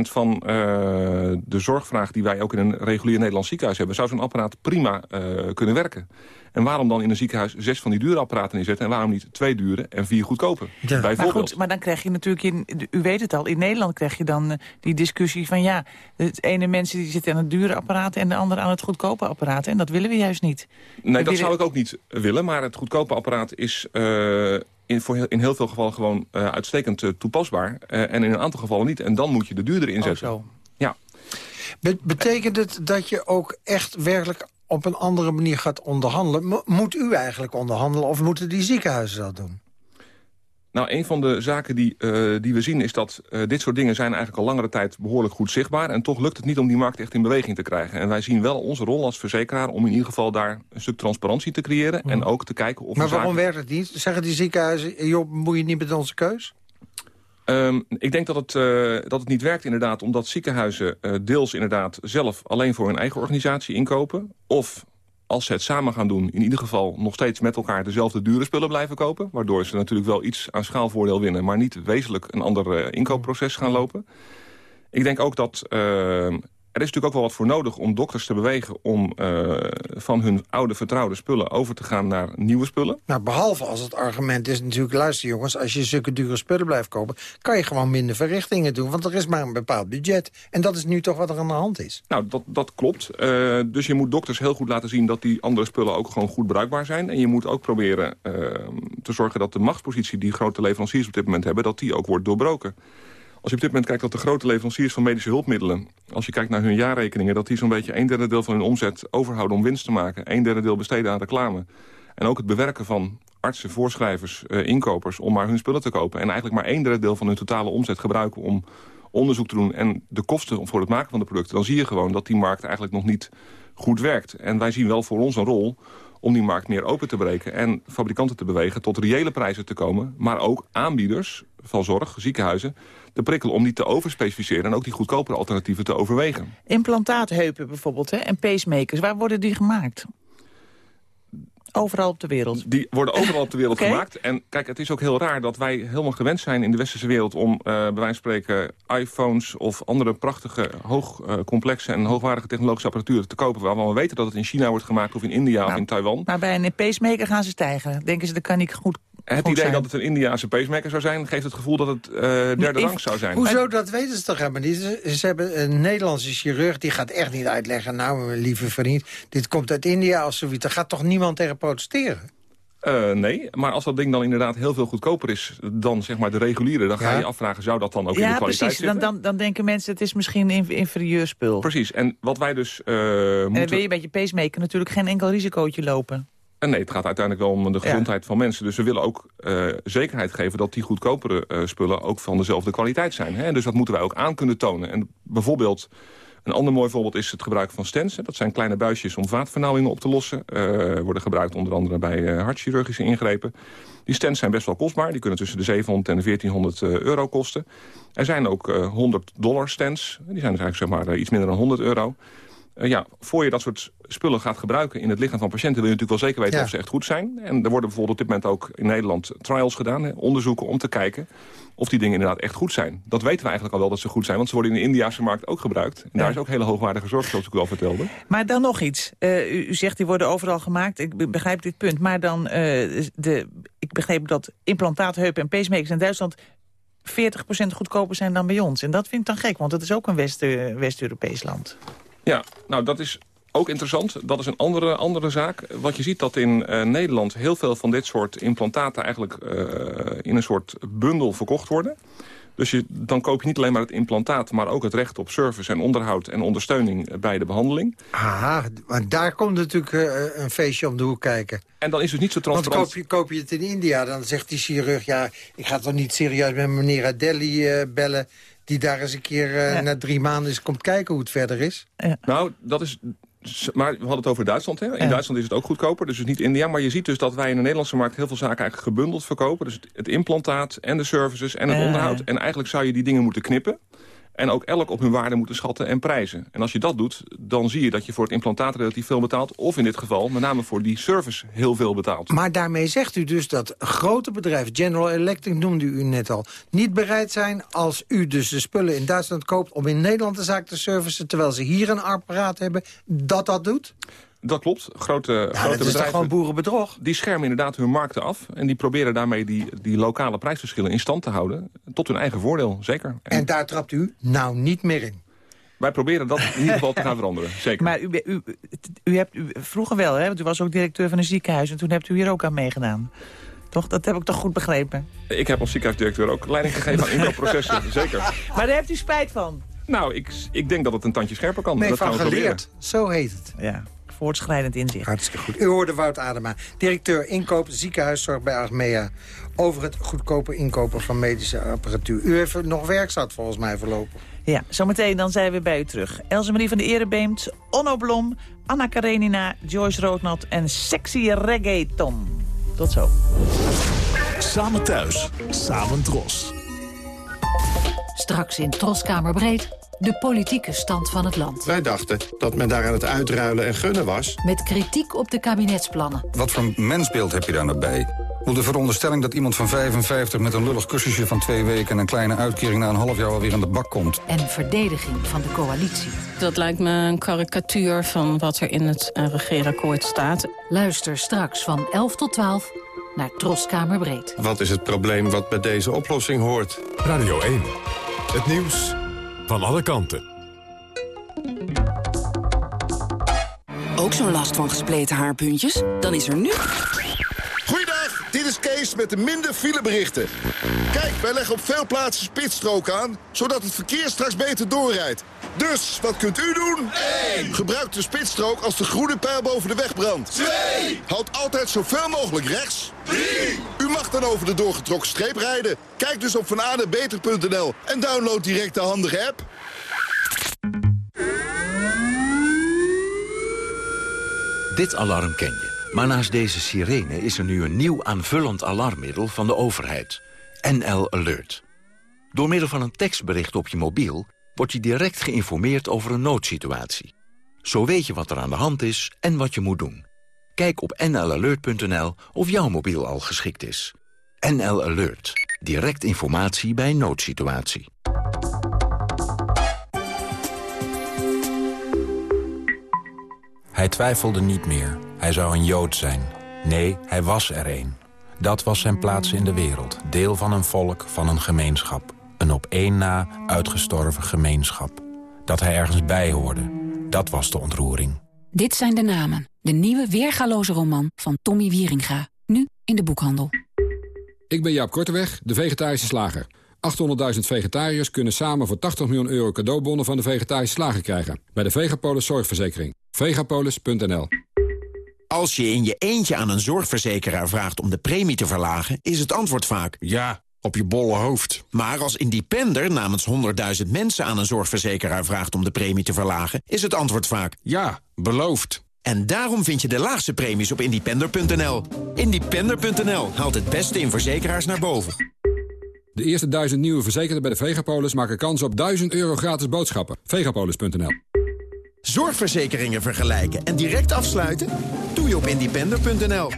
van uh, de zorgvraag die wij ook in een regulier Nederlands ziekenhuis hebben... zou zo'n apparaat prima uh, kunnen werken. En waarom dan in een ziekenhuis zes van die dure apparaten inzetten... en waarom niet twee dure en vier goedkope? Ja. Maar goed, maar dan krijg je natuurlijk, in, u weet het al... in Nederland krijg je dan uh, die discussie van... ja, het ene mensen die zitten aan het dure apparaat... en de andere aan het goedkope apparaat. En dat willen we juist niet. Nee, we dat willen... zou ik ook niet willen. Maar het goedkope apparaat is... Uh, in, voor heel, in heel veel gevallen gewoon uh, uitstekend uh, toepasbaar. Uh, en in een aantal gevallen niet. En dan moet je de duurder inzetten. Oh, ja. Be betekent het dat je ook echt werkelijk op een andere manier gaat onderhandelen? Mo moet u eigenlijk onderhandelen of moeten die ziekenhuizen dat doen? Nou, een van de zaken die, uh, die we zien is dat uh, dit soort dingen zijn eigenlijk al langere tijd behoorlijk goed zichtbaar. En toch lukt het niet om die markt echt in beweging te krijgen. En wij zien wel onze rol als verzekeraar om in ieder geval daar een stuk transparantie te creëren. En ook te kijken of Maar waarom zaken... werkt het niet? Zeggen die ziekenhuizen, joh, moet je niet met onze keus? Um, ik denk dat het, uh, dat het niet werkt inderdaad, omdat ziekenhuizen uh, deels inderdaad zelf alleen voor hun eigen organisatie inkopen. Of als ze het samen gaan doen, in ieder geval nog steeds met elkaar dezelfde dure spullen blijven kopen. Waardoor ze natuurlijk wel iets aan schaalvoordeel winnen, maar niet wezenlijk een ander uh, inkoopproces gaan lopen. Ik denk ook dat uh, er is natuurlijk ook wel wat voor nodig om dokters te bewegen... om uh, van hun oude vertrouwde spullen over te gaan naar nieuwe spullen. Nou, behalve als het argument is natuurlijk... luister jongens, als je zulke dure spullen blijft kopen... kan je gewoon minder verrichtingen doen, want er is maar een bepaald budget. En dat is nu toch wat er aan de hand is. Nou, dat, dat klopt. Uh, dus je moet dokters heel goed laten zien... dat die andere spullen ook gewoon goed bruikbaar zijn. En je moet ook proberen uh, te zorgen dat de machtspositie... die grote leveranciers op dit moment hebben... dat die ook wordt doorbroken. Als je op dit moment kijkt dat de grote leveranciers van medische hulpmiddelen... als je kijkt naar hun jaarrekeningen... dat die zo'n beetje een derde deel van hun omzet overhouden om winst te maken. Een derde deel besteden aan reclame. En ook het bewerken van artsen, voorschrijvers, uh, inkopers... om maar hun spullen te kopen. En eigenlijk maar een derde deel van hun totale omzet gebruiken... om onderzoek te doen en de kosten voor het maken van de producten... dan zie je gewoon dat die markt eigenlijk nog niet goed werkt. En wij zien wel voor ons een rol om die markt meer open te breken... en fabrikanten te bewegen tot reële prijzen te komen... maar ook aanbieders van zorg, ziekenhuizen te prikkelen om die te overspecificeren... en ook die goedkopere alternatieven te overwegen. Implantheupen bijvoorbeeld hè? en pacemakers, waar worden die gemaakt? Overal op de wereld? Die worden overal op de wereld okay. gemaakt. En kijk, het is ook heel raar dat wij helemaal gewend zijn in de westerse wereld... om uh, bij wijze van spreken iPhones of andere prachtige, hoogcomplexe uh, en hoogwaardige technologische apparatuur te kopen... waarvan we weten dat het in China wordt gemaakt of in India nou, of in Taiwan. Maar bij een pacemaker gaan ze stijgen. Denken ze, dat kan niet goed het idee zijn. dat het een Indiaanse pacemaker zou zijn... geeft het gevoel dat het uh, derde rang zou zijn. Hoezo, dat weten ze toch helemaal niet? Ze, ze, hebben een Nederlandse chirurg, die gaat echt niet uitleggen... nou, mijn lieve vriend, dit komt uit India of zoiets. Daar gaat toch niemand tegen protesteren? Uh, nee, maar als dat ding dan inderdaad heel veel goedkoper is dan zeg maar de reguliere... dan ga je ja. afvragen, zou dat dan ook in de kwaliteit precies. zitten? Dan, dan, dan denken mensen, het is misschien een inferieur spul. Precies, en wat wij dus uh, En moeten... dan wil je met je pacemaker natuurlijk geen enkel risicootje lopen. En nee, het gaat uiteindelijk wel om de gezondheid van mensen. Dus we willen ook uh, zekerheid geven dat die goedkopere uh, spullen ook van dezelfde kwaliteit zijn. Hè? Dus dat moeten wij ook aan kunnen tonen. En bijvoorbeeld, een ander mooi voorbeeld is het gebruik van stents. Dat zijn kleine buisjes om vaatvernauwingen op te lossen. Uh, worden gebruikt onder andere bij hartchirurgische ingrepen. Die stents zijn best wel kostbaar. Die kunnen tussen de 700 en de 1400 euro kosten. Er zijn ook 100 dollar stents. Die zijn dus eigenlijk zeg maar iets minder dan 100 euro. Ja, voor je dat soort spullen gaat gebruiken in het lichaam van patiënten... wil je natuurlijk wel zeker weten Ja. of ze echt goed zijn. En er worden bijvoorbeeld op dit moment ook in Nederland trials gedaan. Hè, onderzoeken om te kijken of die dingen inderdaad echt goed zijn. Dat weten we eigenlijk al wel dat ze goed zijn. Want ze worden in de Indiase markt ook gebruikt. En daar is ook hele hoogwaardige zorg, zoals ik u al vertelde. Maar dan nog iets. Uh, u, u, zegt die worden overal gemaakt. Ik begrijp dit punt. Maar dan, uh, de, ik begreep dat implantaat, en pacemakers in Duitsland... 40% goedkoper zijn dan bij ons. En dat vind ik dan gek, want het is ook een West-Europees West land. Ja, nou dat is ook interessant. Dat is een andere, andere zaak. Wat je ziet dat in uh, Nederland heel veel van dit soort implantaten... eigenlijk uh, in een soort bundel verkocht worden. Dus je, dan koop je niet alleen maar het implantaat... maar ook het recht op service en onderhoud en ondersteuning bij de behandeling. Aha, maar daar komt natuurlijk uh, een feestje om de hoek kijken. En dan is het niet zo transparant. Want koop je, koop je het in India, dan zegt die chirurg... ja, ik ga toch niet serieus met meneer uit Delhi bellen die daar eens een keer uh, ja. na drie maanden eens komt kijken hoe het verder is. Ja. Nou, dat is... Maar we hadden het over Duitsland. Hè? In ja. Duitsland is het ook goedkoper, dus niet India. Maar je ziet dus dat wij in de Nederlandse markt heel veel zaken eigenlijk gebundeld verkopen. Dus het implantaat en de services en het onderhoud. En eigenlijk zou je die dingen moeten knippen. En ook elk op hun waarde moeten schatten en prijzen. En als je dat doet, dan zie je dat je voor het implantaat relatief veel betaalt. Of in dit geval, met name voor die service, heel veel betaalt. Maar daarmee zegt u dus dat grote bedrijven, General Electric noemde u net al... niet bereid zijn als u dus de spullen in Duitsland koopt... om in Nederland de zaak te servicen, terwijl ze hier een apparaat hebben... dat dat doet? Dat klopt. Grote, ja, grote dat is bedrijven, gewoon boerenbedrog? Die schermen inderdaad hun markten af. En die proberen daarmee die, die lokale prijsverschillen in stand te houden. Tot hun eigen voordeel, zeker. En, en daar trapt u nou niet meer in? Wij proberen dat in ieder geval te gaan veranderen, zeker. Maar u, u, u hebt u, vroeger wel, hè? want u was ook directeur van een ziekenhuis... en toen hebt u hier ook aan meegedaan. Toch? Dat heb ik toch goed begrepen? Ik heb als ziekenhuisdirecteur ook leiding gegeven aan inkoopprocessen, zeker. Maar daar hebt u spijt van? Nou, ik, ik denk dat het een tandje scherper kan. Nee, dat van gaan we geleerd. Zo heet het. Ja voortschrijdend inzicht. Hartstikke goed. U hoorde Wout Adema, directeur inkoop ziekenhuiszorg bij Achmea... over het goedkope inkopen van medische apparatuur. U heeft nog werk zat volgens mij voorlopig. Ja, zometeen dan zijn we bij u terug. Else Marie van de Erebeemt, Onno Blom, Anna Karenina, Joyce Roodnat en sexy reggaeton. Tot zo. Samen thuis, samen Tros. Straks in Troskamerbreed de politieke stand van het land. Wij dachten dat men daar aan het uitruilen en gunnen was. Met kritiek op de kabinetsplannen. Wat voor mensbeeld heb je daar nou bij? De veronderstelling dat iemand van 55 met een lullig kussensje van twee weken... en een kleine uitkering na een half jaar alweer aan de bak komt. En verdediging van de coalitie. Dat lijkt me een karikatuur van wat er in het uh, regeerakkoord staat. Luister straks van 11 tot 12 naar Troskamerbreed. Wat is het probleem wat bij deze oplossing hoort? Radio 1. Het nieuws van alle kanten. Ook zo'n last van gespleten haarpuntjes? Dan is er nu... Goeiedag, dit is Kees met de minder fileberichten. Kijk, wij leggen op veel plaatsen spitsstrook aan... zodat het verkeer straks beter doorrijdt. Dus, wat kunt u doen? 1. Gebruik de spitsstrook als de groene pijl boven de weg brandt. 2. Houd altijd zoveel mogelijk rechts. 3. U mag dan over de doorgetrokken streep rijden. Kijk dus op vanadebeter.nl en download direct de handige app. Dit alarm ken je. Maar naast deze sirene is er nu een nieuw aanvullend alarmmiddel van de overheid. NL Alert. Door middel van een tekstbericht op je mobiel word je direct geïnformeerd over een noodsituatie. Zo weet je wat er aan de hand is en wat je moet doen. Kijk op nlalert.nl of jouw mobiel al geschikt is. NL Alert. Direct informatie bij noodsituatie. Hij twijfelde niet meer. Hij zou een Jood zijn. Nee, hij was er een. Dat was zijn plaats in de wereld. Deel van een volk, van een gemeenschap. Een op één na uitgestorven gemeenschap. Dat hij ergens bij hoorde. Dat was de ontroering. Dit zijn de namen. De nieuwe weergaloze roman van Tommy Wieringa. Nu in de boekhandel. Ik ben Jaap Korteweg, de vegetarische slager. 800.000 vegetariërs kunnen samen voor 80 miljoen euro cadeaubonnen van de vegetarische slager krijgen. Bij de Vegapolis Zorgverzekering. Vegapolis.nl Als je in je eentje aan een zorgverzekeraar vraagt om de premie te verlagen... is het antwoord vaak... Ja, op je bolle hoofd. Maar als independer namens 100.000 mensen aan een zorgverzekeraar vraagt om de premie te verlagen... is het antwoord vaak... Ja, beloofd. En daarom vind je de laagste premies op independer.nl. Independer.nl haalt het beste in verzekeraars naar boven. De eerste duizend nieuwe verzekerden bij de Vegapolis maken kans op 1000 euro gratis boodschappen. Vegapolis.nl Zorgverzekeringen vergelijken en direct afsluiten? Doe je op independer.nl.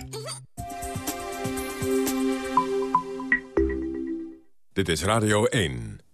Dit is Radio 1.